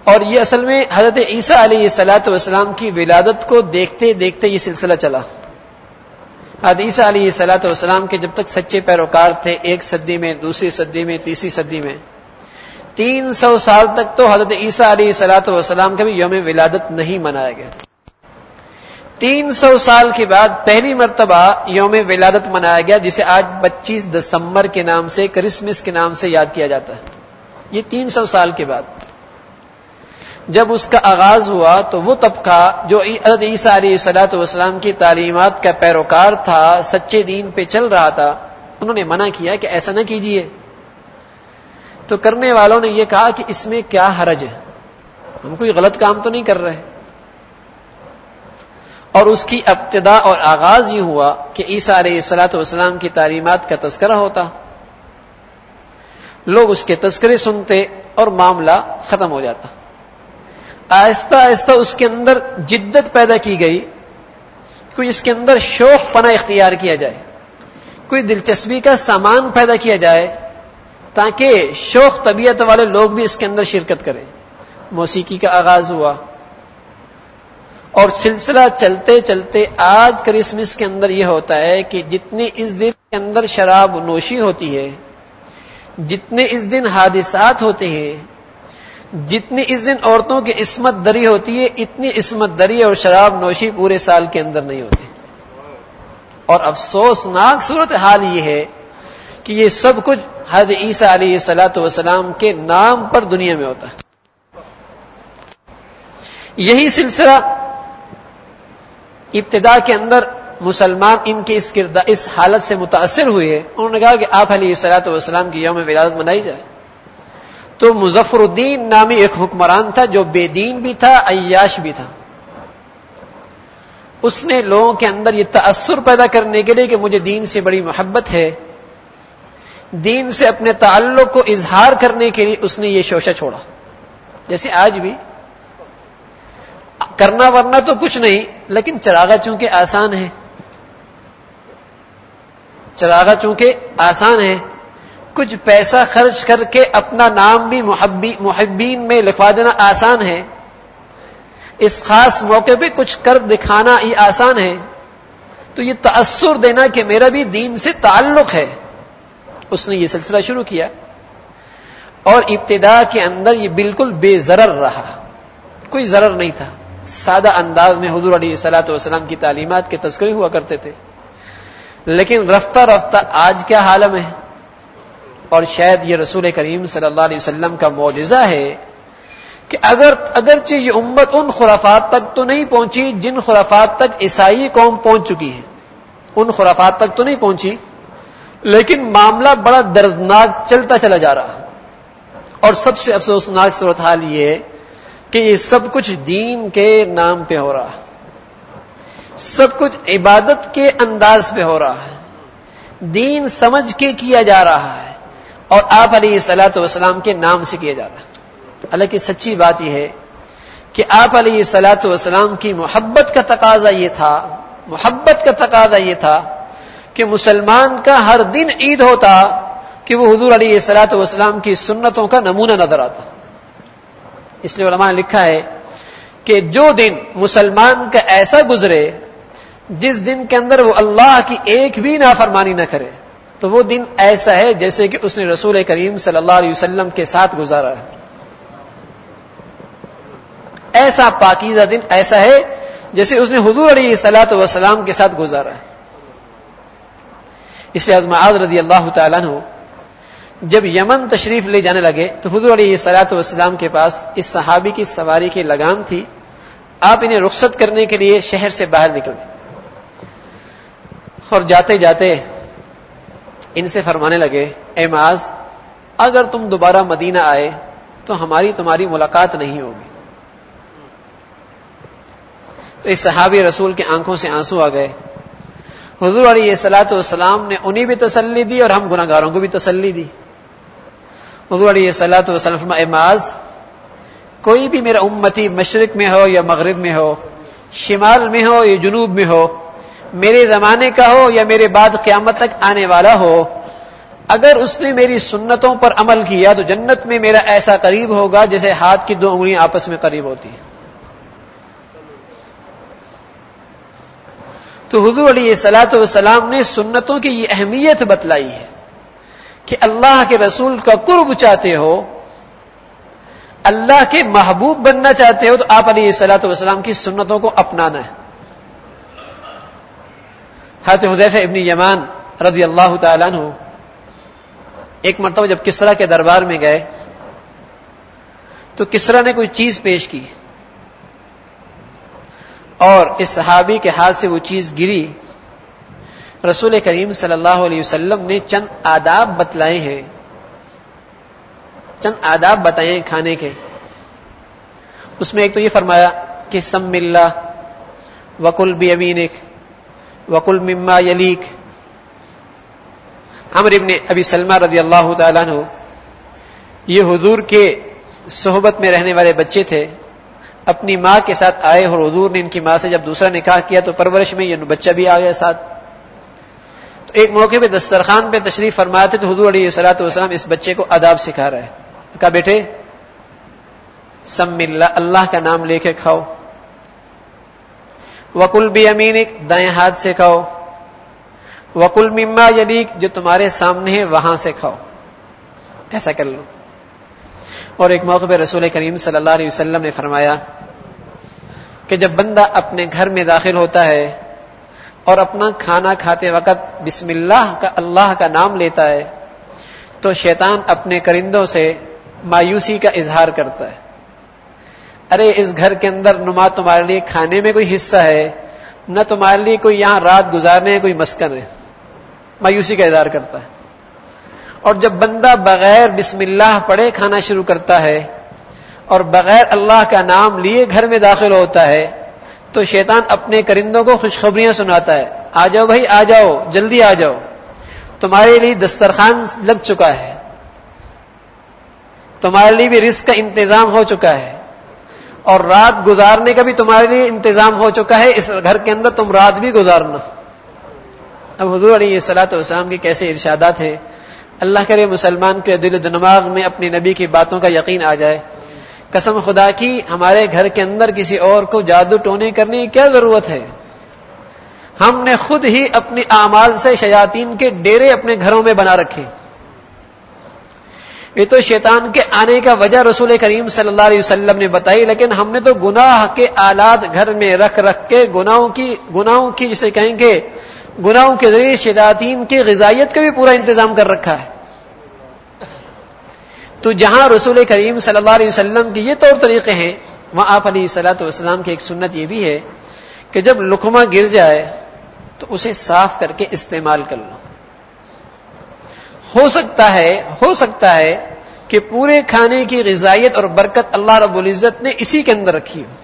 اور یہ اصل میں حضرت عیسیٰ علیہ سلاۃ والسلام کی ولادت کو دیکھتے دیکھتے یہ سلسلہ چلا۔ حدیث علیہ سلاۃ والسلام کے جب تک سچے پیروکار تھے، ایک صدی میں، دوسری صدی میں، تیسری صدی میں۔ تین سو سال تک تو حضرت عیسیٰ علیہ سلاۃ والسلام کا بھی یوم ولادت نہیں منایا گیا۔ تین سو سال کے بعد پہلی مرتبہ یوم ولادت منایا گیا، جسے آج پچیس دسمبر کے نام سے، کرسمس کے نام سے یاد کیا جاتا ہے۔ یہ تین سو سال کے بعد۔ جب اس کا آغاز ہوا تو وہ طبقہ جو عدد عیسیٰ علیہ سلاۃ والسلام کی تعلیمات کا پیروکار تھا، سچے دین پہ چل رہا تھا، انہوں نے منع کیا کہ ایسا نہ کیجیے تو کرنے والوں نے یہ کہا کہ اس میں کیا حرج ہے؟ ہم کوئی غلط کام تو نہیں کر رہے۔ اور اس کی ابتدا اور آغاز یہ ہوا کہ عیسیٰ علیہ سلاۃ والسلام کی تعلیمات کا تذکرہ ہوتا۔ لوگ اس کے تذکرے سنتے اور معاملہ ختم ہو جاتا۔ آہستہ آہستہ اس کے اندر جدت پیدا کی گئی کوئی اس کے اندر شوق پنا اختیار کیا جائے کوئی دلچسپی کا سامان پیدا کیا جائے تاکہ شوق طبیعت والے لوگ بھی اس کے اندر شرکت کریں۔ موسیقی کا آغاز ہوا۔ اور سلسلہ چلتے چلتے آج کرسمس کے اندر یہ ہوتا ہے کہ جتنی اس دن کے اندر شراب نوشی ہوتی ہے، جتنے اس دن حادثات ہوتے ہیں جتنی اس دن عورتوں کی عصمت دری ہوتی ہے، اتنی عصمت دری اور شراب نوشی پورے سال کے اندر نہیں ہوتی۔ اور افسوسناک صورت حال یہ ہے کہ یہ سب کچھ حد عیسیٰ علیہ سلاۃ وسلام کے نام پر دنیا میں ہوتا ہے۔ یہی سلسلہ ابتدا کے اندر مسلمان ان کے اس کردار اس حالت سے متاثر ہوئے انہوں نے کہا کہ آپ علیہ سلاۃ والسلام کی یوم ولادت منائی جائے۔ تو مظفر الدین نامی ایک حکمران تھا جو بے دین بھی تھا، عیاش بھی تھا۔ اس نے لوگوں کے اندر یہ تأثر پیدا کرنے کے لیے کہ مجھے دین سے بڑی محبت ہے۔ دین سے اپنے تعلق کو اظہار کرنے کے لیے اس نے یہ شوشہ چھوڑا۔ جیسے آج بھی۔ کرنا ورنہ تو کچھ نہیں، لیکن چراغا چونکہ آسان ہے۔ چراغا چونکہ آسان ہے۔ کچھ پیسہ خرچ کر کے اپنا نام بھی محبی محبین میں لکھوا دینا آسان ہے۔ اس خاص موقع پہ کچھ کر دکھانا یہ آسان ہے۔ تو یہ تأثر دینا کہ میرا بھی دین سے تعلق ہے۔ اس نے یہ سلسلہ شروع کیا۔ اور ابتدا کے اندر یہ بالکل بے ضرر رہا۔ کوئی ضرر نہیں تھا۔ سادہ انداز میں حضور علیہ سلاۃ والسلام کی تعلیمات کے تذکرے ہوا کرتے تھے۔ لیکن رفتہ رفتہ آج کیا حالم ہے؟ اور شاید یہ رسول کریم صلی اللہ علیہ وسلم کا معجزہ ہے کہ اگر اگرچہ یہ امت ان خرافات تک تو نہیں پہنچی جن خرافات تک عیسائی قوم پہنچ چکی ہے ان خرافات تک تو نہیں پہنچی، لیکن معاملہ بڑا دردناک چلتا چلا جا رہا۔ اور سب سے افسوسناک صورتحال یہ ہے کہ یہ سب کچھ دین کے نام پہ ہو رہا۔ سب کچھ عبادت کے انداز پہ ہو رہا۔ ہے دین سمجھ کے کیا جا رہا ہے۔ اور آپ علیہ سلاۃ والسلام کے نام سے کیا جا رہا ہے؟ حالانکہ سچی بات یہ ہے کہ آپ علیہ سلاۃ والسلام کی محبت کا تقاضا یہ تھا، محبت کا تقاضا یہ تھا کہ مسلمان کا ہر دن عید ہوتا کہ وہ حضور علیہ سلاۃ والسلام کی سنتوں کا نمونہ نظر آتا۔ اس لیے علماء نے لکھا ہے کہ جو دن مسلمان کا ایسا گزرے، جس دن کے اندر وہ اللہ کی ایک بھی نافرمانی نہ کرے تو وہ دن ایسا ہے جیسے کہ اس نے رسول کریم صلی اللہ علیہ وسلم کے ساتھ گزارا ہے۔ ایسا پاکیزہ دن ایسا ہے جیسے اس نے حضور علیہ سلاۃ وسلام کے ساتھ گزارا ہے۔ اس لیے معاذ رضی اللہ تعالیٰ عنہ جب یمن تشریف لے جانے لگے تو حضور علیہ سلاۃ والسلام کے پاس اس صحابی کی سواری کی لگام تھی۔ آپ انہیں رخصت کرنے کے لیے شہر سے باہر نکلے اور جاتے جاتے ان سے فرمانے لگے، اے معاذ، اگر تم دوبارہ مدینہ آئے، تو ہماری تمہاری ملاقات نہیں ہوگی. تو اس صحابی رسول کے آنکھوں سے آنسو آ گئے۔ حضور علیہ سلاۃ والسلام نے انہیں بھی تسلی دی اور ہم گناہ گاروں کو بھی تسلی دی۔ حضور علیہ سلاۃ وسلم معاذ، کوئی بھی میرا امتی مشرق میں ہو یا مغرب میں ہو، شمال میں ہو یا جنوب میں ہو میرے زمانے کا ہو یا میرے بعد قیامت تک آنے والا ہو، اگر اس نے میری سنتوں پر عمل کیا تو جنت میں میرا ایسا قریب ہوگا جیسے ہاتھ کی دو انگلیاں آپس میں قریب ہوتی ہیں۔ تو حضور علیہ سلاۃ والسلام نے سنتوں کی یہ اہمیت بتلائی ہے کہ اللہ کے رسول کا قرب چاہتے ہو، اللہ کے محبوب بننا چاہتے ہو تو آپ علیہ سلاۃ والسلام کی سنتوں کو اپنانا ہے۔ حضرت حدیف ابن یمان رضی اللہ تعالیٰ عنہ ایک مرتبہ جب کسرا کے دربار میں گئے، تو کسرا نے کوئی چیز پیش کی اور اس صحابی کے ہاتھ سے وہ چیز گری۔ رسول کریم صلی اللہ علیہ وسلم نے چند آداب بتلائے ہیں۔ چند آداب بتائے ہیں کھانے کے۔ اس میں ایک تو یہ فرمایا کہ سم اللہ وکل بھی امینک وکل مما یلیک امر ابن ابی سلمہ رضی اللہ تعالیٰ عنہ، یہ حضور کے صحبت میں رہنے والے بچے تھے، اپنی ماں کے ساتھ آئے اور حضور نے ان کی ماں سے جب دوسرا نکاح کیا تو پرورش میں یہ بچہ بھی آ گیا ساتھ۔ تو ایک موقع پہ دسترخوان پہ تشریف فرمایا تھے تو حضور علیہ سلاۃ والسلام اس بچے کو آداب سکھا رہا ہے کہا، بیٹے، سم اللہ اللہ کا نام لے کے کھاؤ۔ وکل بھی امین دائیں ہاتھ سے کھاؤ۔ وکل مما یلیک، جو تمہارے سامنے ہے وہاں سے کھاؤ۔ ایسا کر لو۔ اور ایک موقع پہ رسول کریم صلی اللہ علیہ وسلم نے فرمایا کہ جب بندہ اپنے گھر میں داخل ہوتا ہے اور اپنا کھانا کھاتے وقت بسم اللہ کا اللہ کا نام لیتا ہے، تو شیطان اپنے کرندوں سے مایوسی کا اظہار کرتا ہے۔ ارے، اس گھر کے اندر نما تمہارے لیے کھانے میں کوئی حصہ ہے، نہ تمہارے لیے کوئی یہاں رات گزارنے کوئی مسکن ہے۔ مایوسی کا اظہار کرتا ہے۔ اور جب بندہ بغیر بسم اللہ پڑھے کھانا شروع کرتا ہے اور بغیر اللہ کا نام لیے گھر میں داخل ہوتا ہے، تو شیطان اپنے کرندوں کو خوشخبریاں سناتا ہے۔ آ جاؤ بھائی، آ جاؤ، جلدی آ جاؤ۔ تمہارے لیے دسترخوان لگ چکا ہے۔ تمہارے لیے بھی رزق کا انتظام ہو چکا ہے۔ اور رات گزارنے کا بھی تمہارے لیے انتظام ہو چکا ہے، اس گھر کے اندر تم رات بھی گزارنا۔ اب حضور علیہ سلاۃ والسلام کے کیسے ارشادات ہیں۔ اللہ کرے مسلمان کے دل و دماغ میں اپنی نبی کی باتوں کا یقین آ جائے۔ قسم خدا کی، ہمارے گھر کے اندر کسی اور کو جادو ٹونے کرنے کی کیا ضرورت ہے؟ ہم نے خود ہی اپنی اعمال سے شیاطین کے ڈیرے اپنے گھروں میں بنا رکھے۔ یہ تو شیطان کے آنے کا وجہ رسول کریم صلی اللہ علیہ وسلم نے بتائی، لیکن ہم نے تو گناہ کے آلات گھر میں رکھ رکھ کے گناہوں کی گناہوں کی جسے کہیں گے، گناہوں کے ذریعے شیطین کی غذائیت کا بھی پورا انتظام کر رکھا ہے۔ تو جہاں رسول کریم صلی اللہ علیہ وسلم کی یہ طور طریقے ہیں، وہاں آپ علیہ صلاحت والسلام کی ایک سنت یہ بھی ہے کہ جب لکما گر جائے تو اسے صاف کر کے استعمال کر لو۔ ہو سکتا ہے، ہو سکتا ہے کہ پورے کھانے کی غذائیت اور برکت اللہ رب العزت نے اسی کے اندر رکھی ہو۔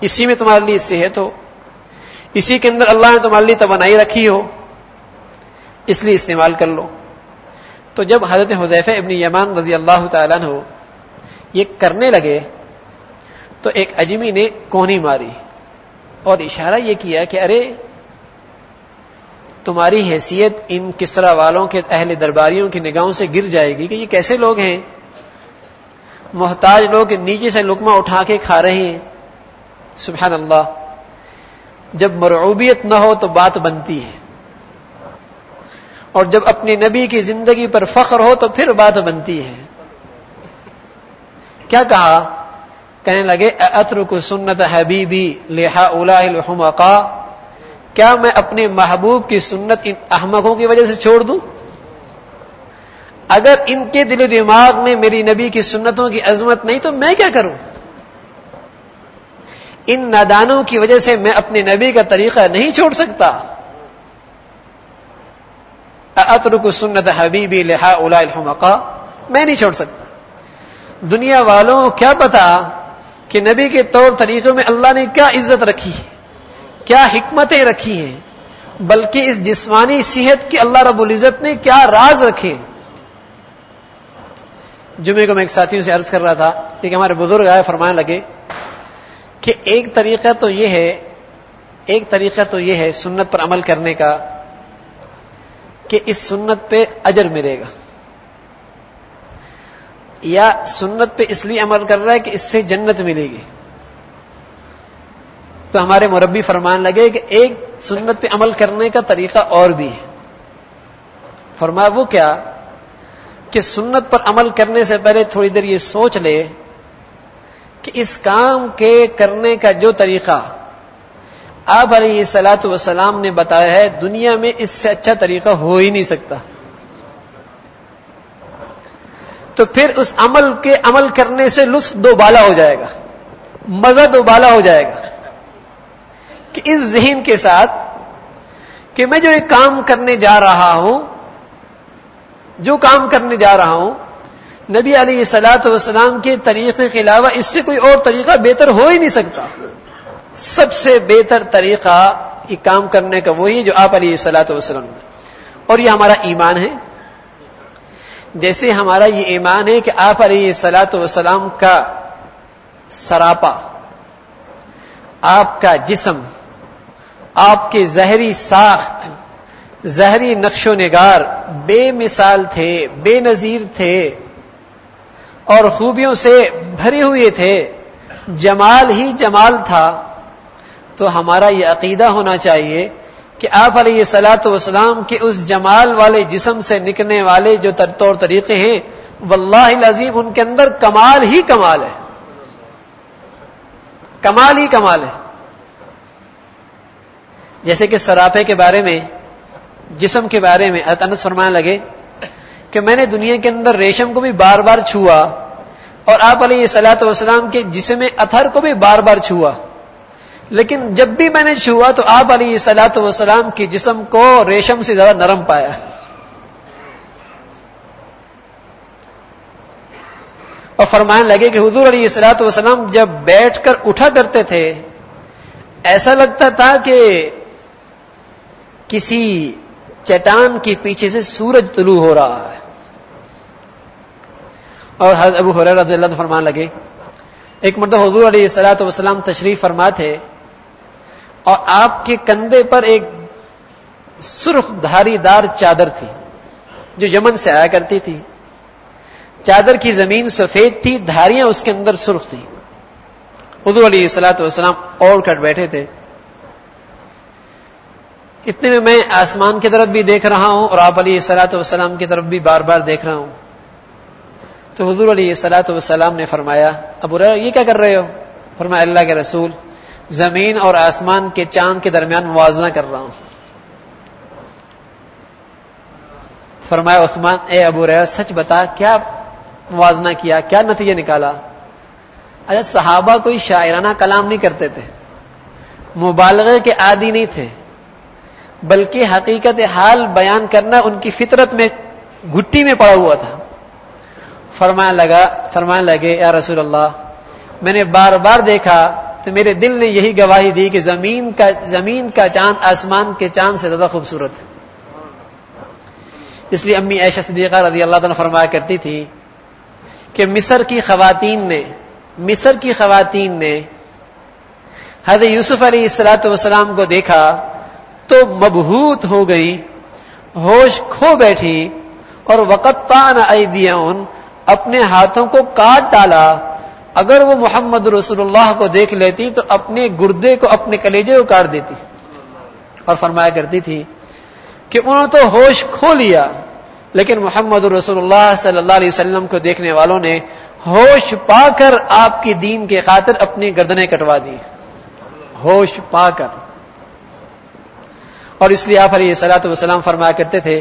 اسی میں تمہارے لیے صحت ہو۔ اسی کے اندر اللہ نے تمہارے لیے توانائی رکھی ہو۔ اس لیے استعمال کر لو۔ تو جب حضرت حضیف ابن یمان رضی اللہ تعالیٰ نے یہ کرنے لگے، تو ایک اجمی نے کونی ماری اور اشارہ یہ کیا کہ ارے تمہاری حیثیت ان کسرا والوں کے اہل درباریوں کی نگاہوں سے گر جائے گی کہ یہ کیسے لوگ ہیں؟ محتاج لوگ نیچے سے لکما اٹھا کے کھا رہے ہیں۔ سبحان اللہ۔ جب مرعوبیت نہ ہو تو بات بنتی ہے۔ اور جب اپنی نبی کی زندگی پر فخر ہو تو پھر بات بنتی ہے۔ کیا کہا؟ کہنے لگے اتر کو سنت حبیبی لہا الا کیا میں اپنے محبوب کی سنت ان احمقوں کی وجہ سے چھوڑ دوں؟ اگر ان کے دل و دماغ میں میری نبی کی سنتوں کی عظمت نہیں تو میں کیا کروں؟ ان نادانوں کی وجہ سے میں اپنے نبی کا طریقہ نہیں چھوڑ سکتا۔ اترک سنت حبیبی لہا الا الحمقا میں نہیں چھوڑ سکتا۔ دنیا والوں، کیا پتا کہ نبی کے طور طریقوں میں اللہ نے کیا عزت رکھی ہے؟ کیا حکمتیں رکھی ہیں، بلکہ اس جسمانی صحت کی اللہ رب العزت نے کیا راز رکھے جمعے کو میں ایک ساتھیوں سے عرض کر رہا تھا کہ ہمارے بزرگ آئے، فرمانے لگے کہ ایک طریقہ تو یہ ہے، ایک طریقہ تو یہ ہے سنت پر عمل کرنے کا کہ اس سنت پہ اجر ملے گا۔ یا سنت پہ اس لیے عمل کر رہا ہے کہ اس سے جنت ملے گی۔ تو ہمارے مربی فرمان لگے کہ ایک سنت پہ عمل کرنے کا طریقہ اور بھی ہے۔ فرمایا، وہ کیا؟ کہ سنت پر عمل کرنے سے پہلے تھوڑی دیر یہ سوچ لے کہ اس کام کے کرنے کا جو طریقہ آپ علیہ سلاۃ وسلام نے بتایا ہے، دنیا میں اس سے اچھا طریقہ ہو ہی نہیں سکتا۔ تو پھر اس عمل کے عمل کرنے سے لطف دو بالا ہو جائے گا۔ مزہ دو بالا ہو جائے گا۔ کہ اس ذہن کے ساتھ کہ میں جو ایک کام کرنے جا رہا ہوں، جو کام کرنے جا رہا ہوں، نبی علیہ سلاۃ وسلام کے طریقے کے علاوہ اس سے کوئی اور طریقہ بہتر ہو ہی نہیں سکتا۔ سب سے بہتر طریقہ یہ کام کرنے کا وہی جو آپ علیہ سلاۃ وسلم اور یہ ہمارا ایمان ہے۔ جیسے ہمارا یہ ایمان ہے کہ آپ علیہ سلاۃ وسلام کا سراپا، آپ کا جسم آپ کے زہری ساخت، زہری نقش و نگار بے مثال تھے، بے نظیر تھے اور خوبیوں سے بھرے ہوئے تھے۔ جمال ہی جمال تھا۔ تو ہمارا یہ عقیدہ ہونا چاہیے کہ آپ علیہ سلاۃ وسلام کے اس جمال والے جسم سے نکلنے والے جو طور طریقے ہیں، واللہ العظیم، ان کے اندر کمال ہی کمال ہے۔ کمال ہی کمال ہے۔ جیسے کہ سراپے کے بارے میں، جسم کے بارے میں انس فرمانے لگے کہ میں نے دنیا کے اندر ریشم کو بھی بار بار چھوا اور آپ علیہ سلاۃ والسلام کے جسم اتھر کو بھی بار بار چھوا۔ لیکن جب بھی میں نے چھوا تو آپ علیہ سلاۃ والسلام کے جسم کو ریشم سے زیادہ نرم پایا۔ اور فرمانے لگے کہ حضور علیہ السلاۃ والسلام جب بیٹھ کر اٹھا کرتے تھے، ایسا لگتا تھا کہ کسی چٹان کے پیچھے سے سورج طلوع ہو رہا ہے۔ اور حضرت ابو حریر رضی اللہ فرمان لگے، ایک مرتبہ حضور علیہ السلاۃ والسلام تشریف فرما تھے اور آپ کے کندھے پر ایک سرخ دھاری دار چادر تھی جو یمن سے آیا کرتی تھی۔ چادر کی زمین سفید تھی، دھاریاں اس کے اندر سرخ تھی حضور علیہ السلاۃ والسلام اور کٹ بیٹھے تھے۔ اتنے میں میں آسمان کی طرف بھی دیکھ رہا ہوں اور آپ علیہ سلاۃ والسلام کی طرف بھی بار بار دیکھ رہا ہوں۔ تو حضور علیہ سلاۃ والسلام نے فرمایا، ابو یہ کیا کر رہے ہو؟ فرمایا، اللہ کے رسول، زمین اور آسمان کے چاند کے درمیان موازنہ کر رہا ہوں۔ فرمایا، عثمان، اے ابو ریہ سچ بتا، کیا موازنہ کیا؟ کیا نتیجہ نکالا؟ اچھا صحابہ کوئی شاعرانہ کلام نہیں کرتے تھے، مبالغے کے عادی نہیں تھے۔ بلکہ حقیقت حال بیان کرنا ان کی فطرت میں گٹی میں پڑا ہوا تھا۔ فرمانے لگا فرمانے لگے، یا رسول اللہ، میں نے بار بار دیکھا تو میرے دل نے یہی گواہی دی کہ زمین کا زمین کا چاند آسمان کے چاند سے زیادہ خوبصورت۔ اس لیے امی ایشا صدیقہ رضی اللہ تعالیٰ فرمایا کرتی تھی کہ مصر کی خواتین نے، مصر کی خواتین نے حضرت یوسف علیہ السلاۃ والسلام کو دیکھا تو مبہوت ہو گئی ہوش کھو بیٹھی، اور وقت اپنے ہاتھوں کو کاٹ ڈالا۔ اگر وہ محمد رسول اللہ کو دیکھ لیتی تو اپنے گردے کو اپنے کلیجے کو کاٹ دیتی۔ اور فرمایا کرتی تھی کہ انہوں نے تو ہوش کھو لیا، لیکن محمد رسول اللہ صلی اللہ علیہ وسلم کو دیکھنے والوں نے ہوش پا کر آپ کی دین کے خاطر اپنی گردنیں کٹوا دی۔ ہوش پا کر۔ اور اس لیے آپ علیہ سلاۃ وسلام فرمایا کرتے تھے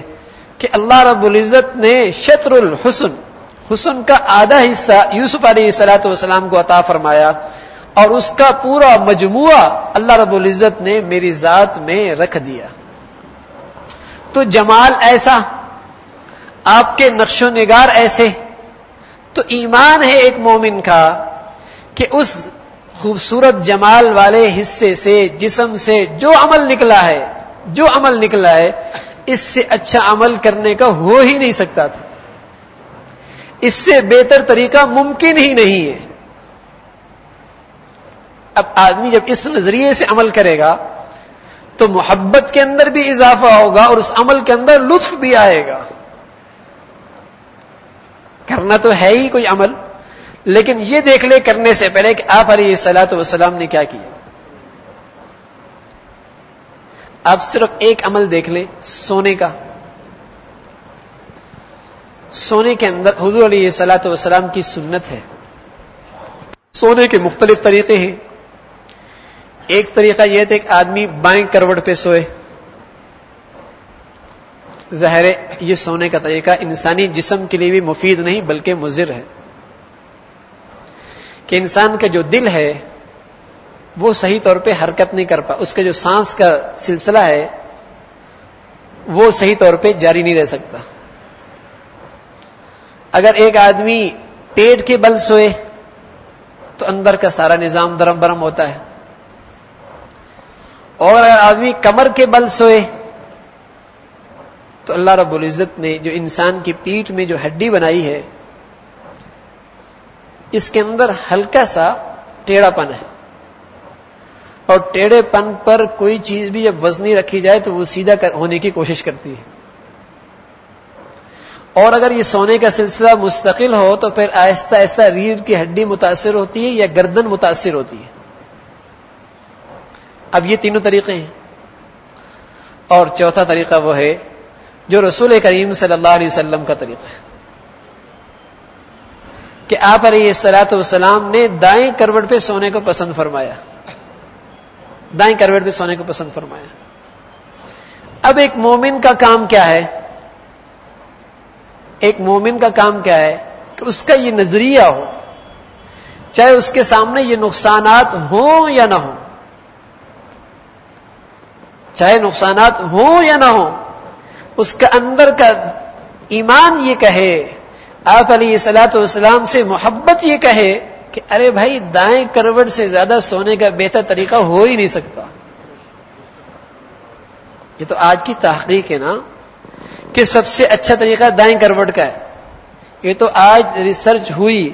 کہ اللہ رب العزت نے شطر الحسن، حسن کا آدھا حصہ یوسف علیہ سلاۃ وسلام کو عطا فرمایا اور اس کا پورا مجموعہ اللہ رب العزت نے میری ذات میں رکھ دیا۔ تو جمال ایسا، آپ کے نقش و نگار ایسے۔ تو ایمان ہے ایک مومن کا کہ اس خوبصورت جمال والے حصے سے، جسم سے جو عمل نکلا ہے جو عمل نکلا ہے اس سے اچھا عمل کرنے کا ہو ہی نہیں سکتا تھا۔ اس سے بہتر طریقہ ممکن ہی نہیں ہے۔ اب آدمی جب اس نظریے سے عمل کرے گا، تو محبت کے اندر بھی اضافہ ہوگا اور اس عمل کے اندر لطف بھی آئے گا۔ کرنا تو ہے ہی کوئی عمل، لیکن یہ دیکھ لے کرنے سے پہلے کہ آپ علیہ سلاۃ وسلام نے کیا کیا۔ آپ صرف ایک عمل دیکھ لیں، سونے کا۔ سونے کے اندر حضور علیہ سلاۃ وسلام کی سنت ہے۔ سونے کے مختلف طریقے ہیں۔ ایک طریقہ یہ تھا کہ آدمی بائیں کروٹ پہ سوئے۔ ظاہر یہ سونے کا طریقہ انسانی جسم کے لیے بھی مفید نہیں، بلکہ مضر ہے۔ کہ انسان کا جو دل ہے وہ صحیح طور پہ حرکت نہیں کر پا اس کا جو سانس کا سلسلہ ہے، وہ صحیح طور پہ جاری نہیں رہ سکتا۔ اگر ایک آدمی پیٹ کے بل سوئے، تو اندر کا سارا نظام درم برم ہوتا ہے۔ اور اگر آدمی کمر کے بل سوئے، تو اللہ رب العزت نے جو انسان کی پیٹ میں جو ہڈی بنائی ہے، اس کے اندر ہلکا سا ٹیڑھا پن ہے۔ اور ٹیڑھے پن پر کوئی چیز بھی جب وزنی رکھی جائے تو وہ سیدھا ہونے کی کوشش کرتی ہے۔ اور اگر یہ سونے کا سلسلہ مستقل ہو تو پھر آہستہ آہستہ ریڑھ کی ہڈی متاثر ہوتی ہے یا گردن متاثر ہوتی ہے۔ اب یہ تینوں طریقے ہیں۔ اور چوتھا طریقہ وہ ہے جو رسول کریم صلی اللہ علیہ وسلم کا طریقہ ہے۔ کہ آپ علیہ السلاۃ والسلام نے دائیں کروٹ پہ سونے کو پسند فرمایا۔ دائیں کروٹ پہ سونے کو پسند فرمایا۔ اب ایک مومن کا کام کیا ہے؟ ایک مومن کا کام کیا ہے کہ اس کا یہ نظریہ ہو، چاہے اس کے سامنے یہ نقصانات ہوں یا نہ ہوں۔ چاہے نقصانات ہوں یا نہ ہوں، اس کا اندر کا ایمان یہ کہے، آپ علیہ سلاۃ والسلام سے محبت یہ کہے کہ ارے بھائی دائیں کروٹ سے زیادہ سونے کا بہتر طریقہ ہو ہی نہیں سکتا۔ یہ تو آج کی تحقیق ہے نا کہ سب سے اچھا طریقہ دائیں کروٹ کا ہے۔ یہ تو آج ریسرچ ہوئی،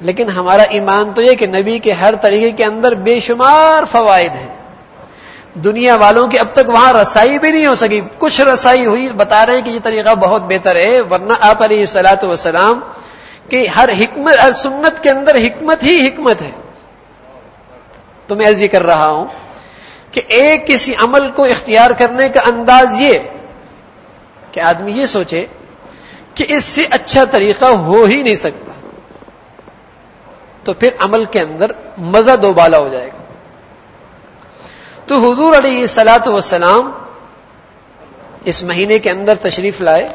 لیکن ہمارا ایمان تو یہ کہ نبی کے ہر طریقے کے اندر بے شمار فوائد ہیں۔ دنیا والوں کی اب تک وہاں رسائی بھی نہیں ہو سکی۔ کچھ رسائی ہوئی، بتا رہے ہیں کہ یہ طریقہ بہت بہتر ہے، ورنہ آپ علیہ سلاۃ وسلام کہ ہر حکمت، ہر سنت کے اندر حکمت ہی حکمت ہے۔ تو میں عرضی کر رہا ہوں کہ ایک کسی عمل کو اختیار کرنے کا انداز یہ کہ آدمی یہ سوچے کہ اس سے اچھا طریقہ ہو ہی نہیں سکتا۔ تو پھر عمل کے اندر مزہ دو بالا ہو جائے گا۔ تو حضور علیہ سلاۃ وسلام اس مہینے کے اندر تشریف لائے۔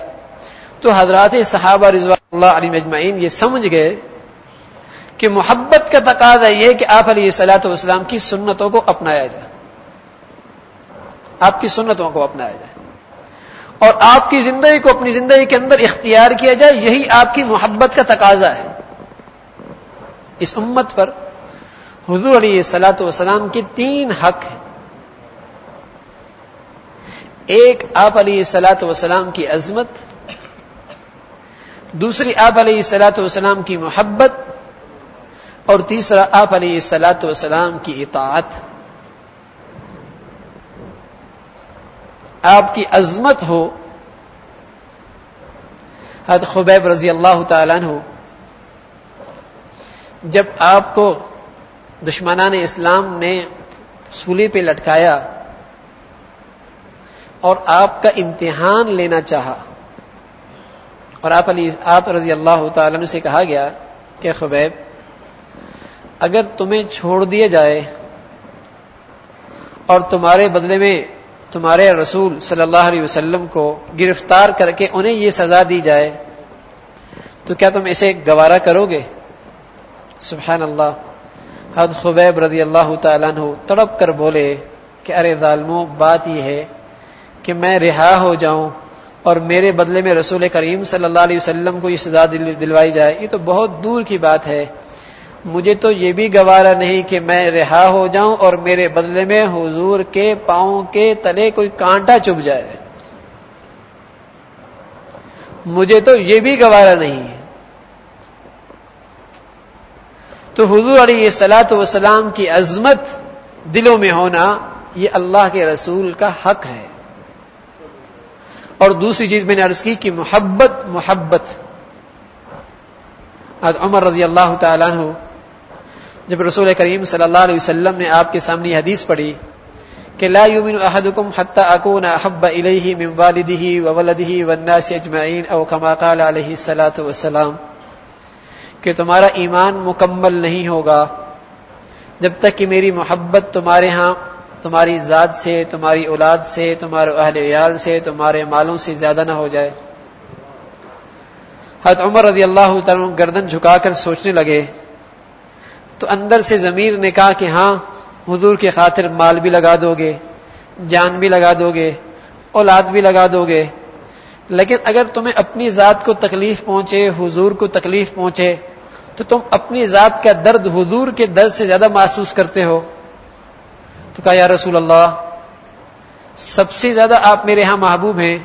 تو حضرات صحابہ رضوان اللہ علی مجمعین یہ سمجھ گئے کہ محبت کا تقاضا یہ کہ آپ علیہ سلاۃ والسلام کی سنتوں کو اپنایا جائے۔ آپ کی سنتوں کو اپنایا جائے۔ اور آپ کی زندگی کو اپنی زندگی کے اندر اختیار کیا جائے، یہی آپ کی محبت کا تقاضا ہے۔ اس امت پر حضور علیہ سلاۃ والسلام کے تین حق ہیں۔ ایک، آپ علیہ سلاۃ وسلام کی عظمت دوسری آپ علیہ سلاۃ وسلام کی محبت اور تیسرا آپ علیہ سلاۃ وسلام کی اطاعت۔ آپ کی عظمت ہو۔ حد خبیب رضی اللہ تعالیٰ ہو جب آپ کو دشمنان اسلام نے سولی پہ لٹکایا اور آپ کا امتحان لینا چاہا اور آپ علی آپ رضی اللہ تعالی سے کہا گیا کہ خبیب، اگر تمہیں چھوڑ دیا جائے اور تمہارے بدلے میں تمہارے رسول صلی اللہ علیہ وسلم کو گرفتار کر کے انہیں یہ سزا دی جائے، تو کیا تم اسے گوارا کرو گے؟ سبحان اللہ حد خبیب رضی اللہ تعالیٰ تڑپ کر بولے کہ ارے ظالموں بات یہ ہے کہ میں رہا ہو جاؤں اور میرے بدلے میں رسول کریم صلی اللہ علیہ وسلم کو یہ سزا دلوائی جائے، یہ تو بہت دور کی بات ہے۔ مجھے تو یہ بھی گوارا نہیں کہ میں رہا ہو جاؤں اور میرے بدلے میں حضور کے پاؤں کے تلے کوئی کانٹا چپ جائے۔ مجھے تو یہ بھی گوارا نہیں ہے۔ تو حضور علیہ سلاۃ وسلام کی عظمت دلوں میں ہونا، یہ اللہ کے رسول کا حق ہے۔ اور دوسری چیز میں نے عرض کی کہ محبت محبت۔ عمر رضی اللہ تعالیٰ عنہ، جب رسول کریم صلی اللہ علیہ وسلم نے آپ کے سامنے حدیث پڑھی کہ لا يؤمن احدكم حتى اكون احب اليه من والده وولده والناس اجمعين او كما قال عليه الصلاه والسلام، کہ تمہارا ایمان مکمل نہیں ہوگا جب تک کہ میری محبت تمہارے ہاں تمہاری ذات سے، تمہاری اولاد سے، تمہارے اہل عیال سے، تمہارے مالوں سے زیادہ نہ ہو جائے۔ حضرت عمر رضی اللہ تعالیٰ گردن جھکا کر سوچنے لگے۔ تو اندر سے ضمیر نے کہا کہ ہاں حضور کے خاطر مال بھی لگا دو گے، جان بھی لگا دو گے، اولاد بھی لگا دو گے۔ لیکن اگر تمہیں اپنی ذات کو تکلیف پہنچے، حضور کو تکلیف پہنچے، تو تم اپنی ذات کا درد حضور کے درد سے زیادہ محسوس کرتے ہو۔ تو کہا، یا رسول اللہ، سب سے زیادہ آپ میرے ہاں محبوب ہیں،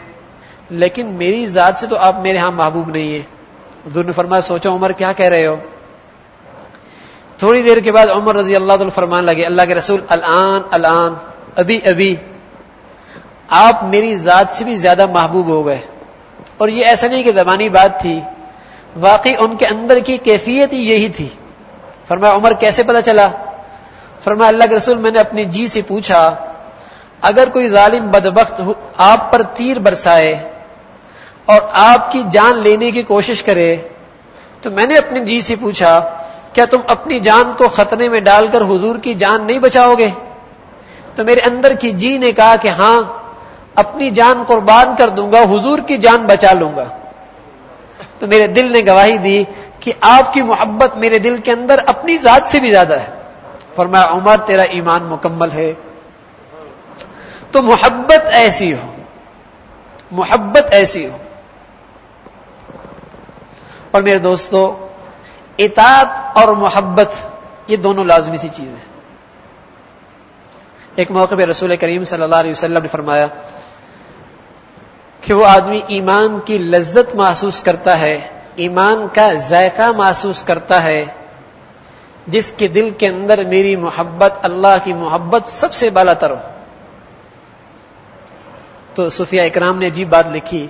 لیکن میری ذات سے تو آپ میرے ہاں محبوب نہیں ہیں. حضور نے فرمایا، سوچو عمر کیا کہہ رہے ہو؟ تھوڑی دیر کے بعد عمر رضی اللہ فرمان لگے، اللہ کے رسول، الان الان، ابھی ابھی، آپ میری ذات سے بھی زیادہ محبوب ہو گئے. اور یہ ایسا نہیں کہ زبانی بات تھی، واقعی ان کے اندر کی کیفیت ہی یہی تھی۔ فرمایا، عمر کیسے پتا چلا؟ فرمایا، اللہ کے رسول، میں نے اپنی جی سے پوچھا، اگر کوئی ظالم بدبخت آپ پر تیر برسائے اور آپ کی جان لینے کی کوشش کرے، تو میں نے اپنی جی سے پوچھا، کیا تم اپنی جان کو خطرے میں ڈال کر حضور کی جان نہیں بچاؤ گے؟ تو میرے اندر کی جی نے کہا کہ ہاں اپنی جان قربان کر دوں گا، حضور کی جان بچا لوں گا۔ تو میرے دل نے گواہی دی کہ کہ آپ کی محبت میرے دل کے اندر اپنی ذات سے بھی زیادہ ہے۔ فرمایا، عمر، تیرا ایمان مکمل ہے۔ تو محبت ایسی ہو۔ محبت ایسی ہو۔ اور میرے دوستو، اطاعت اور محبت، یہ دونوں لازمی سی چیز ہے ایک موقع پہ رسول کریم صلی اللہ علیہ وسلم نے فرمایا کہ وہ آدمی ایمان کی لذت محسوس کرتا ہے، ایمان کا ذائقہ محسوس کرتا ہے۔ جس کے دل کے اندر میری محبت، اللہ کی محبت سب سے بالا تر ہو۔ تو صفیہ اکرام نے عجیب بات لکھی۔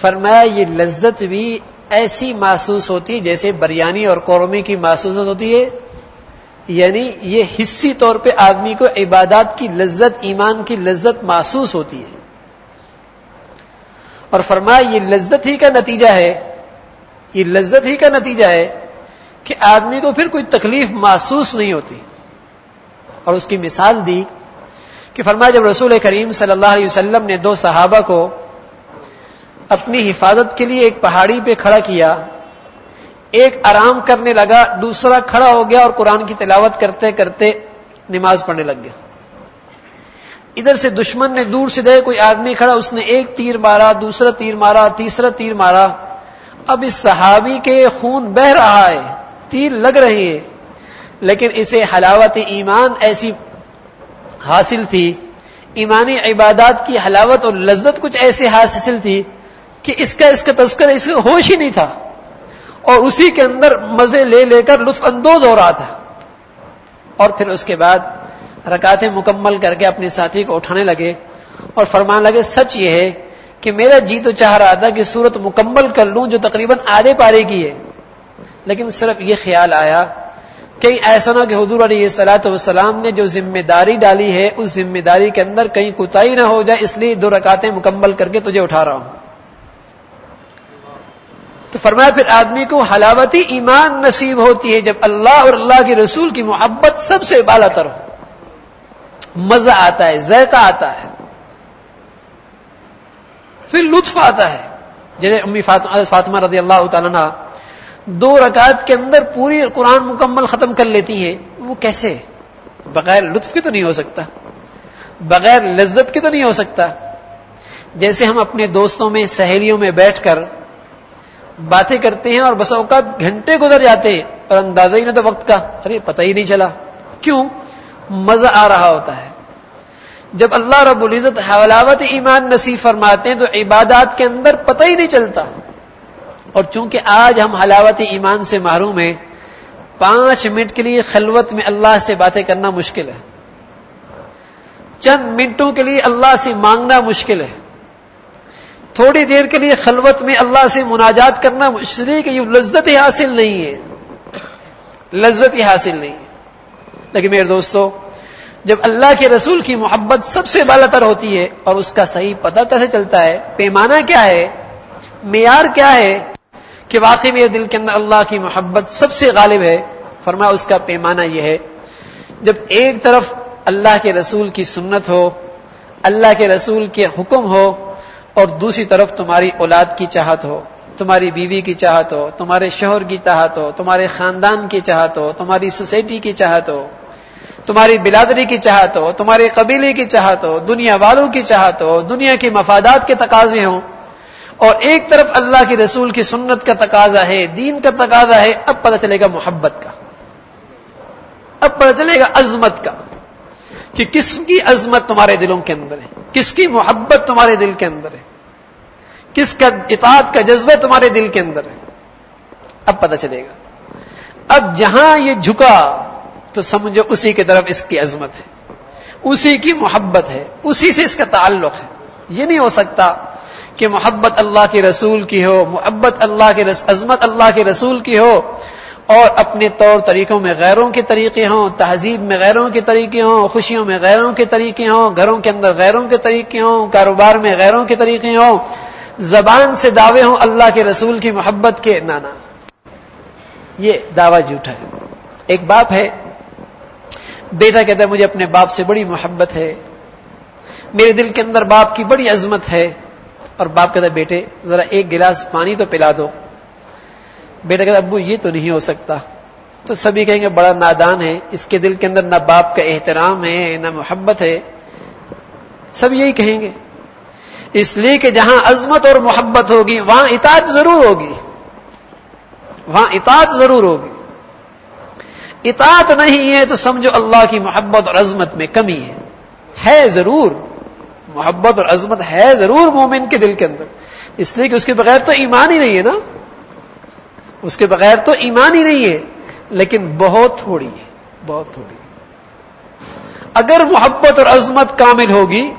فرمایا، یہ لذت بھی ایسی محسوس ہوتی جیسے بریانی اور قورمے کی محسوس ہوتی ہے۔ یعنی یہ حصی طور پہ آدمی کو عبادات کی لذت، ایمان کی لذت محسوس ہوتی ہے۔ اور فرمایا، یہ لذت ہی کا نتیجہ ہے۔ یہ لذت ہی کا نتیجہ ہے۔ کہ آدمی کو پھر کوئی تکلیف محسوس نہیں ہوتی۔ اور اس کی مثال دی کہ فرمایا جب رسول کریم صلی اللہ علیہ وسلم نے دو صحابہ کو اپنی حفاظت کے لیے ایک پہاڑی پہ کھڑا کیا، ایک آرام کرنے لگا، دوسرا کھڑا ہو گیا اور قرآن کی تلاوت کرتے کرتے نماز پڑھنے لگ گیا۔ ادھر سے دشمن نے دور سے دے کوئی آدمی کھڑا، اس نے ایک تیر مارا، دوسرا تیر مارا، تیسرا تیر مارا۔ اب اس صحابی کے خون بہ رہا ہے۔ تیر لگ رہی ہے۔ لیکن اسے حلاوت ایمان ایسی حاصل تھی۔ ایمانی عبادات کی حلاوت اور لذت کچھ ایسی حاصل تھی کہ اس کا اس کا تذکر اس کا ہوش ہی نہیں تھا۔ اور اسی کے اندر مزے لے لے کر لطف اندوز ہو رہا تھا۔ اور پھر اس کے بعد رکاتیں مکمل کر کے اپنے ساتھی کو اٹھانے لگے اور فرمان لگے، سچ یہ ہے کہ میرا جی تو چاہ رہا تھا کہ صورت مکمل کر لوں جو تقریباً آدھے پارے کی ہے۔ لیکن صرف یہ خیال آیا کہیں ایسا نہ کہ حضور علیہ سلاۃ والسلام نے جو ذمہ داری ڈالی ہے، اس ذمہ داری کے اندر کہیں کوتا نہ ہو جائے، اس لیے دو رکاتیں مکمل کر کے تجھے اٹھا رہا ہوں۔ تو فرمایا پھر آدمی کو حلاوتی ایمان نصیب ہوتی ہے جب اللہ اور اللہ کے رسول کی محبت سب سے بالا تر ہو۔ مزہ آتا ہے، ذائقہ آتا ہے۔ پھر لطف آتا ہے۔ جیسے امی فاطمہ رضی اللہ تعالیٰ دو رکعت کے اندر پوری قرآن مکمل ختم کر لیتی ہیں وہ کیسے؟ بغیر لطف کے تو نہیں ہو سکتا۔ بغیر لذت کے تو نہیں ہو سکتا۔ جیسے ہم اپنے دوستوں میں، سہیلیوں میں بیٹھ کر باتیں کرتے ہیں اور بس اوقات گھنٹے گزر جاتے ہیں اور اندازہ ہی نہ تو وقت کا۔ ارے، پتہ ہی نہیں چلا۔ کیوں؟ مزہ آ رہا ہوتا ہے۔ جب اللہ رب العزت حولاوت ایمان نصیب فرماتے ہیں تو عبادات کے اندر پتہ ہی نہیں چلتا۔ اور چونکہ آج ہم حلاوت ایمان سے محروم ہیں، پانچ منٹ کے لیے خلوت میں اللہ سے باتیں کرنا مشکل ہے۔ چند منٹوں کے لیے اللہ سے مانگنا مشکل ہے۔ تھوڑی دیر کے لیے خلوت میں اللہ سے مناجات کرنا مشکل کہ یہ لذت ہی حاصل نہیں ہے۔ لذت ہی حاصل نہیں ہے۔ لیکن میرے دوستو، جب اللہ کے رسول کی محبت سب سے بالا تر ہوتی ہے اور اس کا صحیح پتہ کیسے چلتا ہے، پیمانہ کیا ہے، معیار کیا ہے کہ واقعی میرے دل کے اندر اللہ کی محبت سب سے غالب ہے۔ فرما اس کا پیمانہ یہ ہے، جب ایک طرف اللہ کے رسول کی سنت ہو، اللہ کے رسول کے حکم ہو، اور دوسری طرف تمہاری اولاد کی چاہت ہو، تمہاری بیوی کی چاہت ہو، تمہارے شوہر کی چاہت ہو، تمہارے خاندان کی چاہت ہو، تمہاری سوسائٹی کی چاہت ہو، تمہاری بلادری کی چاہت ہو، تمہارے قبیلے کی چاہت ہو، دنیا والوں کی چاہت ہو، دنیا کے مفادات کے تقاضے ہوں اور ایک طرف اللہ کی رسول کی سنت کا تقاضا ہے، دین کا تقاضا ہے، اب پتہ چلے گا محبت کا۔ اب پتہ چلے گا عظمت کا۔ کہ کس کی عظمت تمہارے دلوں کے اندر ہے؟ کس کی محبت تمہارے دل کے اندر ہے؟ کس کا اطاعت کا جذبہ تمہارے دل کے اندر ہے؟ اب پتہ چلے گا۔ اب جہاں یہ جھکا، تو سمجھو اسی کی طرف اس کی عظمت ہے۔ اسی کی محبت ہے، اسی سے اس کا تعلق ہے۔ یہ نہیں ہو سکتا کہ محبت اللہ کے رسول کی ہو، محبت اللہ کے رس، عظمت اللہ کے رسول کی ہو، اور اپنے طور طریقوں میں غیروں کے طریقے ہوں، تہذیب میں غیروں کے طریقے ہوں، خوشیوں میں غیروں کے طریقے ہوں، گھروں کے اندر غیروں کے طریقے ہوں، کاروبار میں غیروں کے طریقے ہوں، زبان سے دعوے ہوں اللہ کے رسول کی محبت کے نانا۔ یہ دعویٰ جھوٹا ہے۔ ایک باپ ہے، بیٹا کہتا ہے، مجھے اپنے باپ سے بڑی محبت ہے، میرے دل کے اندر باپ کی بڑی عظمت ہے اور باپ کہتا بیٹے، ذرا ایک گلاس پانی تو پلا دو۔ بیٹا کہتا ابو، یہ تو نہیں ہو سکتا۔ تو سبھی کہیں گے، بڑا نادان ہے۔ اس کے دل کے اندر نہ باپ کا احترام ہے، نہ محبت ہے۔ سب یہی کہیں گے۔ اس لیے کہ جہاں عظمت اور محبت ہوگی، وہاں اطاعت ضرور ہوگی۔ وہاں اطاعت ضرور ہوگی۔ اطاعت نہیں ہے تو سمجھو اللہ کی محبت اور عظمت میں کمی ہے۔ ہے ضرور۔ محبت اور عظمت ہے ضرور مومن کے دل کے اندر۔ اس لیے کہ اس کے بغیر تو ایمان ہی نہیں ہے نا۔ اس کے بغیر تو ایمان ہی نہیں ہے، لیکن بہت تھوڑی ہے، بہت تھوڑی۔ اگر محبت اور عظمت کامل ہوگی،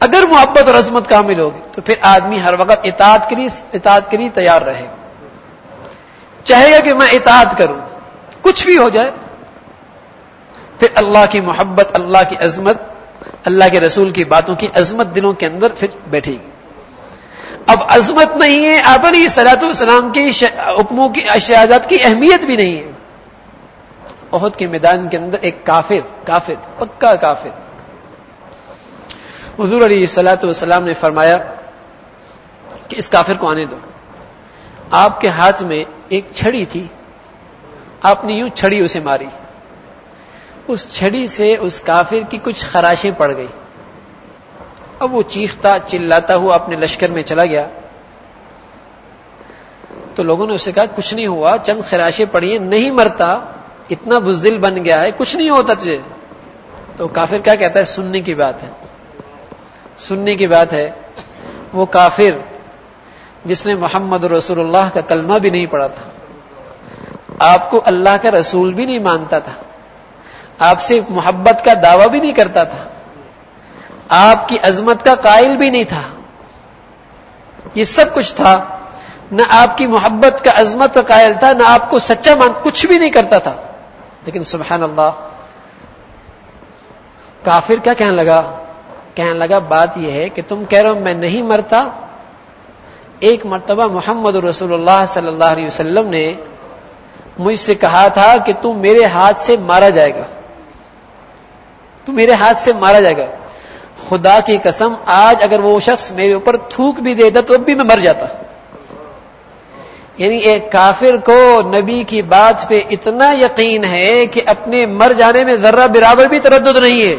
اگر محبت اور عظمت کامل ہوگی، تو پھر آدمی ہر وقت اطاعت کے لیے، اطاعت کے لیے تیار رہے۔ گا چاہے گا کہ میں اطاعت کروں، کچھ بھی ہو جائے، پھر اللہ کی محبت، اللہ کی عظمت اللہ کے رسول کی باتوں کی عظمت دلوں کے اندر پھر بیٹھے گی۔ اب عظمت نہیں ہے آپ علی سلاۃ السلام کی حکموں کی شہادت کی اہمیت بھی نہیں ہے۔ عہد کے میدان کے اندر ایک کافر کافر، پکا کافر۔ حضور علی سلاۃ والسلام نے فرمایا کہ اس کافر کو آنے دو۔ آپ کے ہاتھ میں ایک چھڑی تھی، آپ نے یوں چھڑی اسے ماری۔ اس چھڑی سے اس کافر کی کچھ خراشیں پڑ گئی۔ اب وہ چیختا، چلاتا ہوا اپنے لشکر میں چلا گیا۔ تو لوگوں نے اسے کہا، کچھ نہیں ہوا، چند خراشیں پڑی ہیں، نہیں مرتا، اتنا بزدل بن گیا ہے، کچھ نہیں ہوتا تجھے۔ تو کافر کیا کہتا ہے؟ سننے کی بات ہے۔ سننے کی بات ہے، وہ کافر جس نے محمد رسول اللہ کا کلمہ بھی نہیں پڑھا تھا، آپ کو اللہ کا رسول بھی نہیں مانتا تھا۔ آپ سے محبت کا دعوی بھی نہیں کرتا تھا۔ آپ کی عظمت کا قائل بھی نہیں تھا۔ یہ سب کچھ تھا۔ نہ آپ کی محبت کا عظمت کا قائل تھا، نہ آپ کو سچا مان کچھ بھی نہیں کرتا تھا۔ لیکن سبحان اللہ، کافر کیا کہنے لگا؟ کہنے لگا، بات یہ ہے کہ تم کہہ رہے ہو، میں نہیں مرتا۔ ایک مرتبہ محمد رسول اللہ صلی اللہ علیہ وسلم نے مجھ سے کہا تھا کہ تم میرے ہاتھ سے مارا جائے گا۔ تو میرے ہاتھ سے مارا جائے گا۔ خدا کی قسم، آج اگر وہ شخص میرے اوپر تھوک بھی دیتا تو اب بھی میں مر جاتا۔ یعنی ایک کافر کو نبی کی بات پہ اتنا یقین ہے کہ اپنے مر جانے میں ذرہ برابر بھی تردد نہیں ہے۔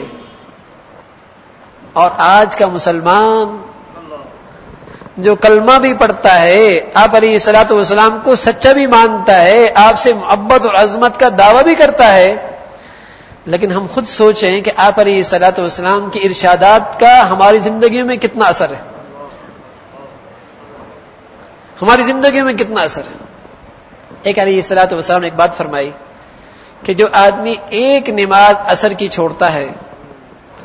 اور آج کا مسلمان جو کلمہ بھی پڑھتا ہے، آپ علیہ سلاۃ والسلام کو سچا بھی مانتا ہے، آپ سے محبت اور عظمت کا دعویٰ بھی کرتا ہے۔ لیکن ہم خود سوچیں کہ آپ علیہ سلاۃ والسلام کی ارشادات کا ہماری زندگی میں کتنا اثر ہے؟ ہماری زندگی میں کتنا اثر ہے؟ ایک علیہ سلاۃ والسلام نے ایک بات فرمائی کہ جو آدمی ایک نماز اثر کی چھوڑتا ہے،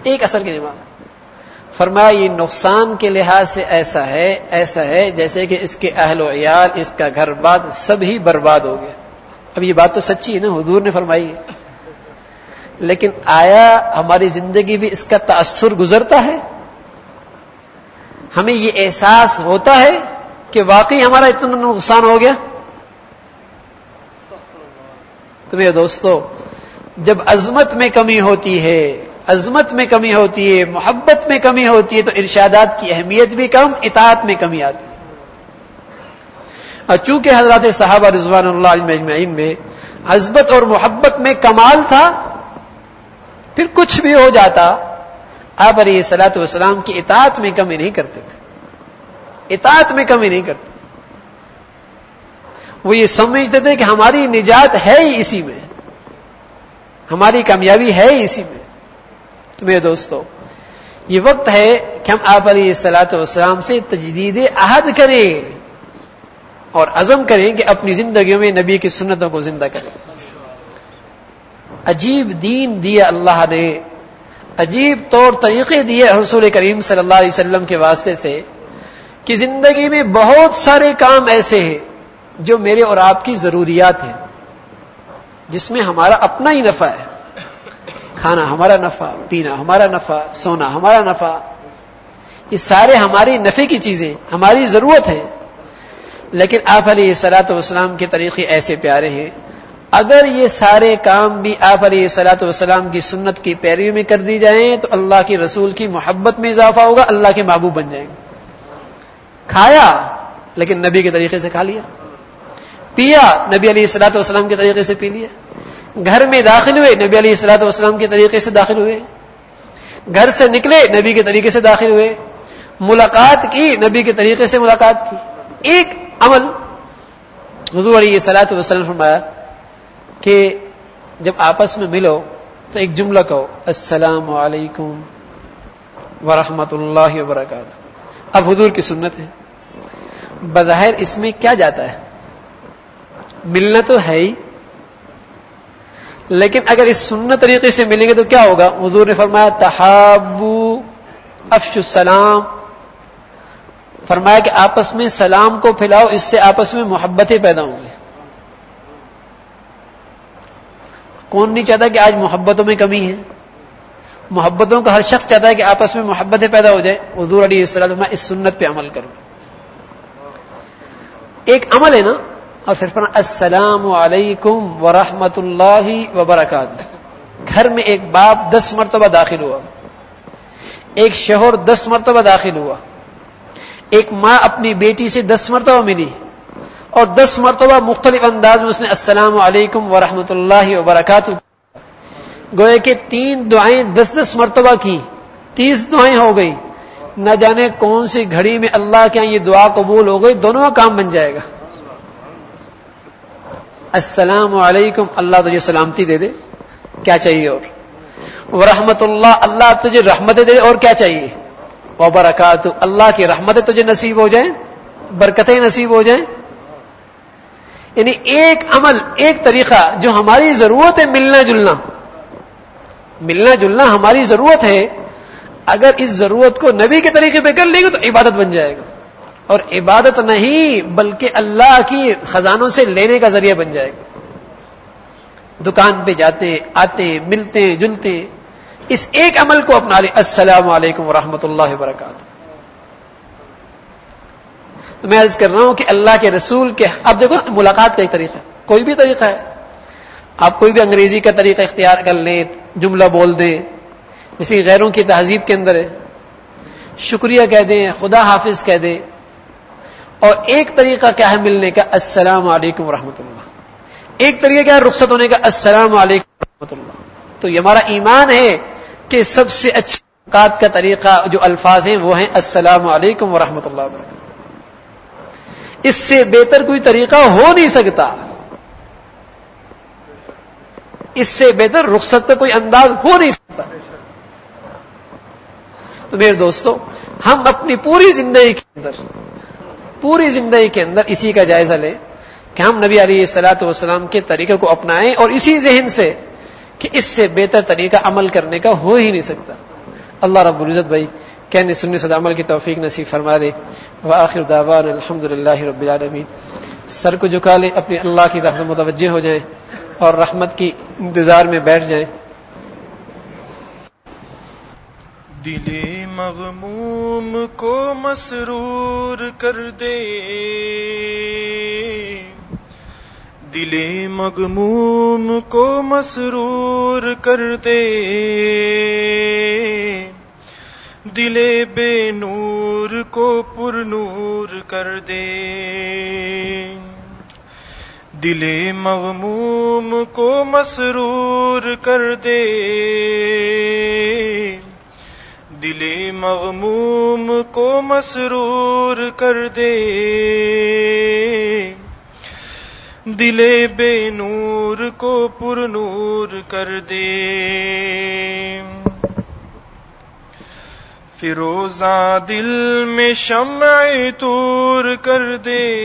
ایک اثر کی نماز، فرمایا یہ نقصان کے لحاظ سے ایسا ہے ایسا ہے جیسے کہ اس کے اہل و عیال، اس کا گھر باد سب ہی برباد ہو گیا۔ اب یہ بات تو سچی ہے نا، حضور نے فرمائی ہے۔ لیکن آیا ہماری زندگی بھی اس کا تأثر گزرتا ہے؟ ہمیں یہ احساس ہوتا ہے کہ واقعی ہمارا اتنا نقصان ہو گیا؟ تو میرے دوستو، جب عظمت میں کمی ہوتی ہے، عظمت میں کمی ہوتی ہے، محبت میں کمی ہوتی ہے، تو ارشادات کی اہمیت بھی کم، اطاعت میں کمی آتی ہے۔ اور چونکہ حضرات صحابہ رضوان اللہ علیہ میں عظمت اور محبت میں کمال تھا پھر کچھ بھی ہو جاتا، آپ علیہ سلاۃ والسلام کی اطاعت میں کمی نہیں کرتے تھے۔ اطاعت میں کمی نہیں کرتے وہ یہ سمجھتے تھے کہ ہماری نجات ہے ہی اسی میں۔ ہماری کامیابی ہے ہی اسی میں۔ تو میرے دوستو، یہ وقت ہے کہ ہم آپ علیہ سلاۃ والسلام سے تجدید عہد کریں اور عزم کریں کہ اپنی زندگیوں میں نبی کی سنتوں کو زندہ کریں۔ عجیب دین دیا اللہ نے، عجیب طور طریقے دیے رسول کریم صلی اللہ علیہ وسلم کے واسطے سے کہ زندگی میں بہت سارے کام ایسے ہیں جو میرے اور آپ کی ضروریات ہیں، جس میں ہمارا اپنا ہی نفع ہے۔ کھانا ہمارا نفع، پینا ہمارا نفع، سونا ہمارا نفع، یہ سارے ہماری نفع کی چیزیں، ہماری ضرورت ہے لیکن آپ علیہ سلاۃ والسلام کے طریقے ایسے پیارے ہیں اگر یہ سارے کام بھی آپ علیہ سلاۃ والسلام کی سنت کی پیروی میں کر دی جائیں تو اللہ کے رسول کی محبت میں اضافہ ہوگا، اللہ کے محبوب بن جائیں گے۔ کھایا، لیکن نبی کے طریقے سے کھا لیا۔ پیا، نبی علیہ السلاۃ والسلام کے طریقے سے پی لیا۔ گھر میں داخل ہوئے، نبی علیہ السلاۃ والسلام کے طریقے سے داخل ہوئے۔ گھر سے نکلے، نبی کے طریقے سے داخل ہوئے۔ ملاقات کی، نبی کے طریقے سے ملاقات کی۔ ایک عمل، حضور علیہ سلاۃ وسلم فرمایا کہ جب آپس میں ملو تو ایک جملہ کہو، السلام علیکم ورحمۃ اللہ وبرکاتہ۔ اب حضور کی سنت ہے۔ بظاہر اس میں کیا جاتا ہے؟ ملنا تو ہے ہی، لیکن اگر اس سنت طریقے سے ملیں گے تو کیا ہوگا؟ حضور نے فرمایا، تحابو افش السلام۔ فرمایا کہ آپس میں سلام کو پھیلاؤ، اس سے آپس میں محبتیں پیدا ہوں گی۔ کون نہیں چاہتا کہ آج محبتوں میں کمی ہے؟ محبتوں کا ہر شخص چاہتا ہے کہ آپس میں محبتیں پیدا ہو جائے حضور علیہ السلام میں اس سنت پہ عمل کروں ایک عمل ہے نا، اور پھر فرما السلام علیکم ورحمۃ اللہ وبرکاتہ۔ گھر میں ایک باپ دس مرتبہ داخل ہوا۔ ایک شوہر دس مرتبہ داخل ہوا۔ ایک ماں اپنی بیٹی سے دس مرتبہ ملی۔ اور دس مرتبہ مختلف انداز میں اس نے السلام علیکم ورحمۃ اللہ وبرکاتہ۔ گوئے کہ تین دعائیں دس دس مرتبہ کی، تیس دعائیں ہو گئی نہ جانے کون سی گھڑی میں اللہ کے یہ دعا قبول ہو گئی، دونوں کام بن جائے گا۔ السلام علیکم، اللہ تجھے سلامتی دے دے، کیا چاہیے اور؟ ورحمت اللہ اللہ تجھے رحمت دے دے، اور کیا چاہیے؟ وبرکات اللہ کی رحمت تجھے نصیب ہو جائیں، برکتیں نصیب ہو جائیں۔ یعنی ایک عمل، ایک طریقہ جو ہماری ضرورت ہے ملنا جلنا۔ ملنا جلنا ہماری ضرورت ہے۔ اگر اس ضرورت کو نبی کے طریقے پہ کر لیں گے تو عبادت بن جائے گا۔ اور عبادت نہیں، بلکہ اللہ کی خزانوں سے لینے کا ذریعہ بن جائے گا۔ دکان پہ جاتے آتے ملتے جلتے اس ایک عمل کو اپنا لے السلام علیکم ورحمۃ اللہ وبرکاتہ۔ میں عرض کر رہا ہوں کہ اللہ کے رسول کے اب دیکھو، ملاقات کا ایک طریقہ کوئی بھی طریقہ ہے۔ آپ کوئی بھی انگریزی کا طریقہ اختیار کر لیں، جملہ بول دیں۔ جیسے غیروں کی تہذیب کے اندر ہے۔ شکریہ کہہ دیں، خدا حافظ کہہ دیں۔ اور ایک طریقہ کیا ہے ملنے کا؟ السلام علیکم ورحمۃ اللہ۔ ایک طریقہ کیا ہے؟ رخصت ہونے کا؟ السلام علیکم ورحمۃ اللہ۔ تو یہ ہمارا ایمان ہے کہ سب سے اچھا اوقات کا طریقہ جو الفاظ ہیں وہ ہیں السلام علیکم ورحمۃ اللہ وبرکاتہ۔ اس سے بہتر کوئی طریقہ ہو نہیں سکتا۔ اس سے بہتر رخصت کا کوئی انداز ہو نہیں سکتا۔ تو میرے دوستو، ہم اپنی پوری زندگی کے اندر، پوری زندگی کے اندر اسی کا جائزہ لیں کہ ہم نبی علیہ السلاۃ والسلام کے طریقے کو اپنائیں اور اسی ذہن سے کہ اس سے بہتر طریقہ عمل کرنے کا ہو ہی نہیں سکتا۔ اللہ رب العزت بھائی کہنے سننے سے عمل کی توفیق نصیب فرما دے۔ وآخر دعوان الحمد رب العالمین۔ سر کو جھکا لیں اپنی اللہ کی طرف متوجہ ہو جائیں اور رحمت کی انتظار میں بیٹھ جائیں دل مغموم کو مسرور کر دے۔ دل مغموم کو مسرور کر دے۔ دل بے نور کو پر نور کر دے۔ دل مغموم کو مسرور کر دے۔ دل مغموم کو مسرور کر دے۔ دل بے نور کو پر نور کر دے۔ فروزہ دل میں شمع تور کر دے۔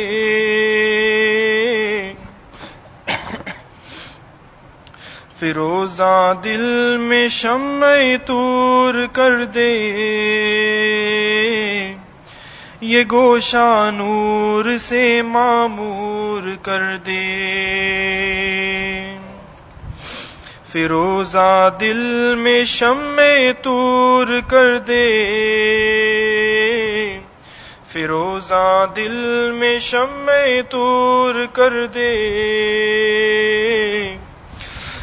فروزہ دل میں شمع تور کر دے۔ یہ گوشا نور سے معمور کر دے۔ فروزہ دل میں شمع تور کر دے۔ فروزہ دل میں شمع تور کر دے۔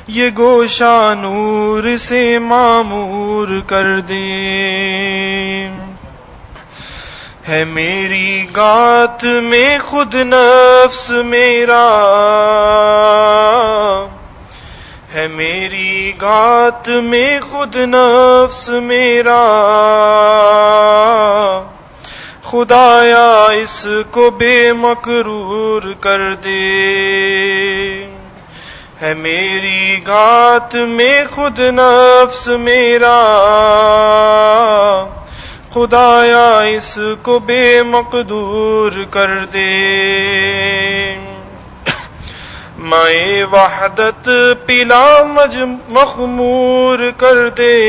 یہ گوشا نور سے معمور کر دے۔ ہے میری گات میں خود نفس میرا۔ ہے میری گات میں خود نفس میرا۔ خدایا اس کو بے مقرور کر دے۔ ہے میری گات میں خود نفس میرا۔ خدایا اس کو بے مقدور کر دے۔ میں وحدت پلا مج مخمور کر دے۔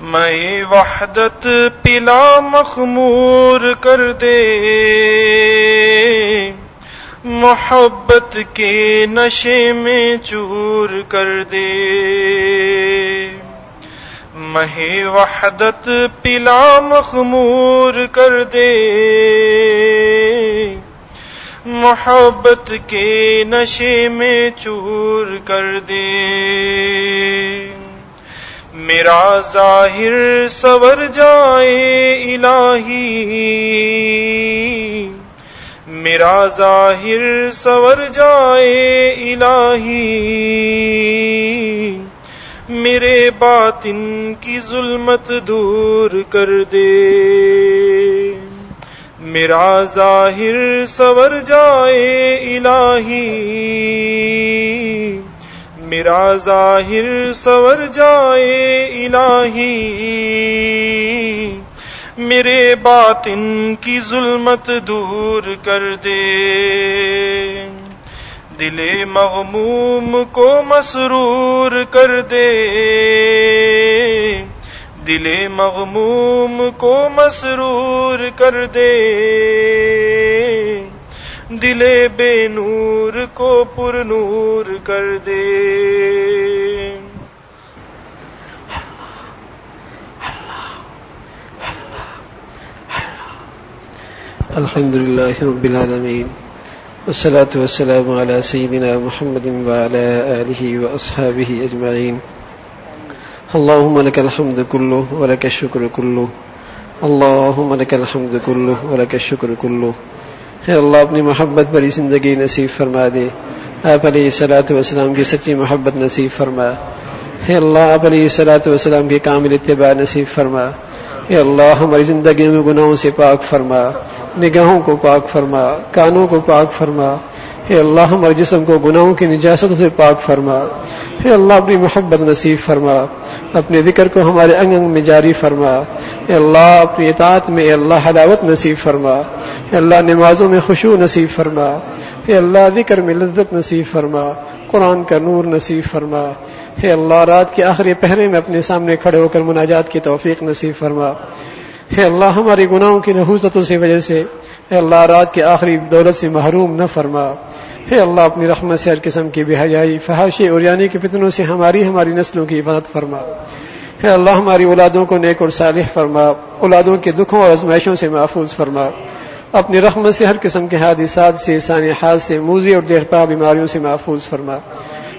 میں وحدت پلا مخمور کر دے۔ محبت کے نشے میں چور کر دے۔ مہ وحدت پلا مخمور کر دے۔ محبت کے نشے میں چور کر دے۔ میرا ظاہر سور جائے الہی۔ میرا ظاہر سور جائے الہی۔ میرے باطن کی ظلمت دور کر دے۔ میرا ظاہر سور جائے الہی۔ میرا ظاہر سور جائے الہی۔ میرے باطن کی ظلمت دور کر دے۔ دل مغموم کو مسرور کر دے۔ دل مغموم کو مسرور کر دے۔ دل بے نور کو پر نور کر دے۔ الحمد لله رب العالمين والصلاة والسلام على سيدنا محمد وعلى آله وأصحابه أجمعين اللهم لك الحمد كله ولك الشكر كله. اللهم لك الحمد كله ولك الشكر كله. اے اللہ اپنی محبت بری زندگی نصیب فرما دے. آپ علیہ صلاۃ والسلام کی سچی محبت نصیب فرما. اے اللہ آپ علیہ صلاۃ والسلام کی کامل اتباع نصیب فرما. اے اللہ ہماری زندگی میں گناہوں سے پاک فرما. نگاہوں کو پاک فرما. کانوں کو پاک فرما. اے اللہ ہمارے جسم کو گناہوں کی نجاست سے پاک فرما۔ اے اللہ اپنی محبت نصیب فرما۔ اپنے ذکر کو ہمارے انگ انگ میں جاری فرما۔ اے اللہ اپنی اطاعت میں اے اللہ حلاوت نصیب فرما۔ اے اللہ نمازوں میں خوشو نصیب فرما۔ اے اللہ ذکر میں لذت نصیب فرما۔ قرآن کا نور نصیب فرما۔ اے اللہ رات کے آخری پہرے میں اپنے سامنے کھڑے ہو کر مناجات کی توفیق نصیب فرما۔ اے اللہ ہماری گناہوں کی نحوستوں سے وجہ سے اے اللہ، رات کے آخری دولت سے محروم نہ فرما۔ اے اللہ، اپنی رحمت سے ہر قسم کی بے حیائی، فحاشی اور یعنی کے فتنوں سے ہماری ہماری نسلوں کی حفاظت فرما۔ اے اللہ، ہماری اولادوں کو نیک اور صالح فرما۔ اولادوں کے دکھوں اور ازمائشوں سے محفوظ فرما۔ اپنی رحمت سے ہر قسم کے حادثات سے سانحات سے موزی اور دیرپا بیماریوں سے محفوظ فرما۔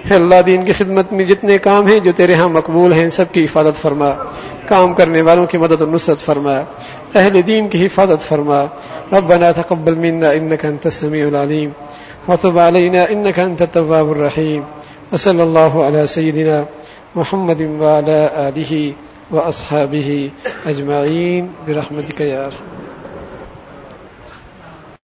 اللہ دین کی خدمت میں جتنے کام ہیں جو تیرے ہاں مقبول ہیں، سب کی حفاظت فرما۔ کام کرنے والوں کی مدد و نصرت فرما۔ اہل دین کی حفاظت فرما۔ ربنا تقبل منا انك انت السميع العليم وتب علينا انك انت التواب الرحيم وصلى الله على سيدنا محمد وعلى اله واصحابه اجمعين برحمتك يا ارحم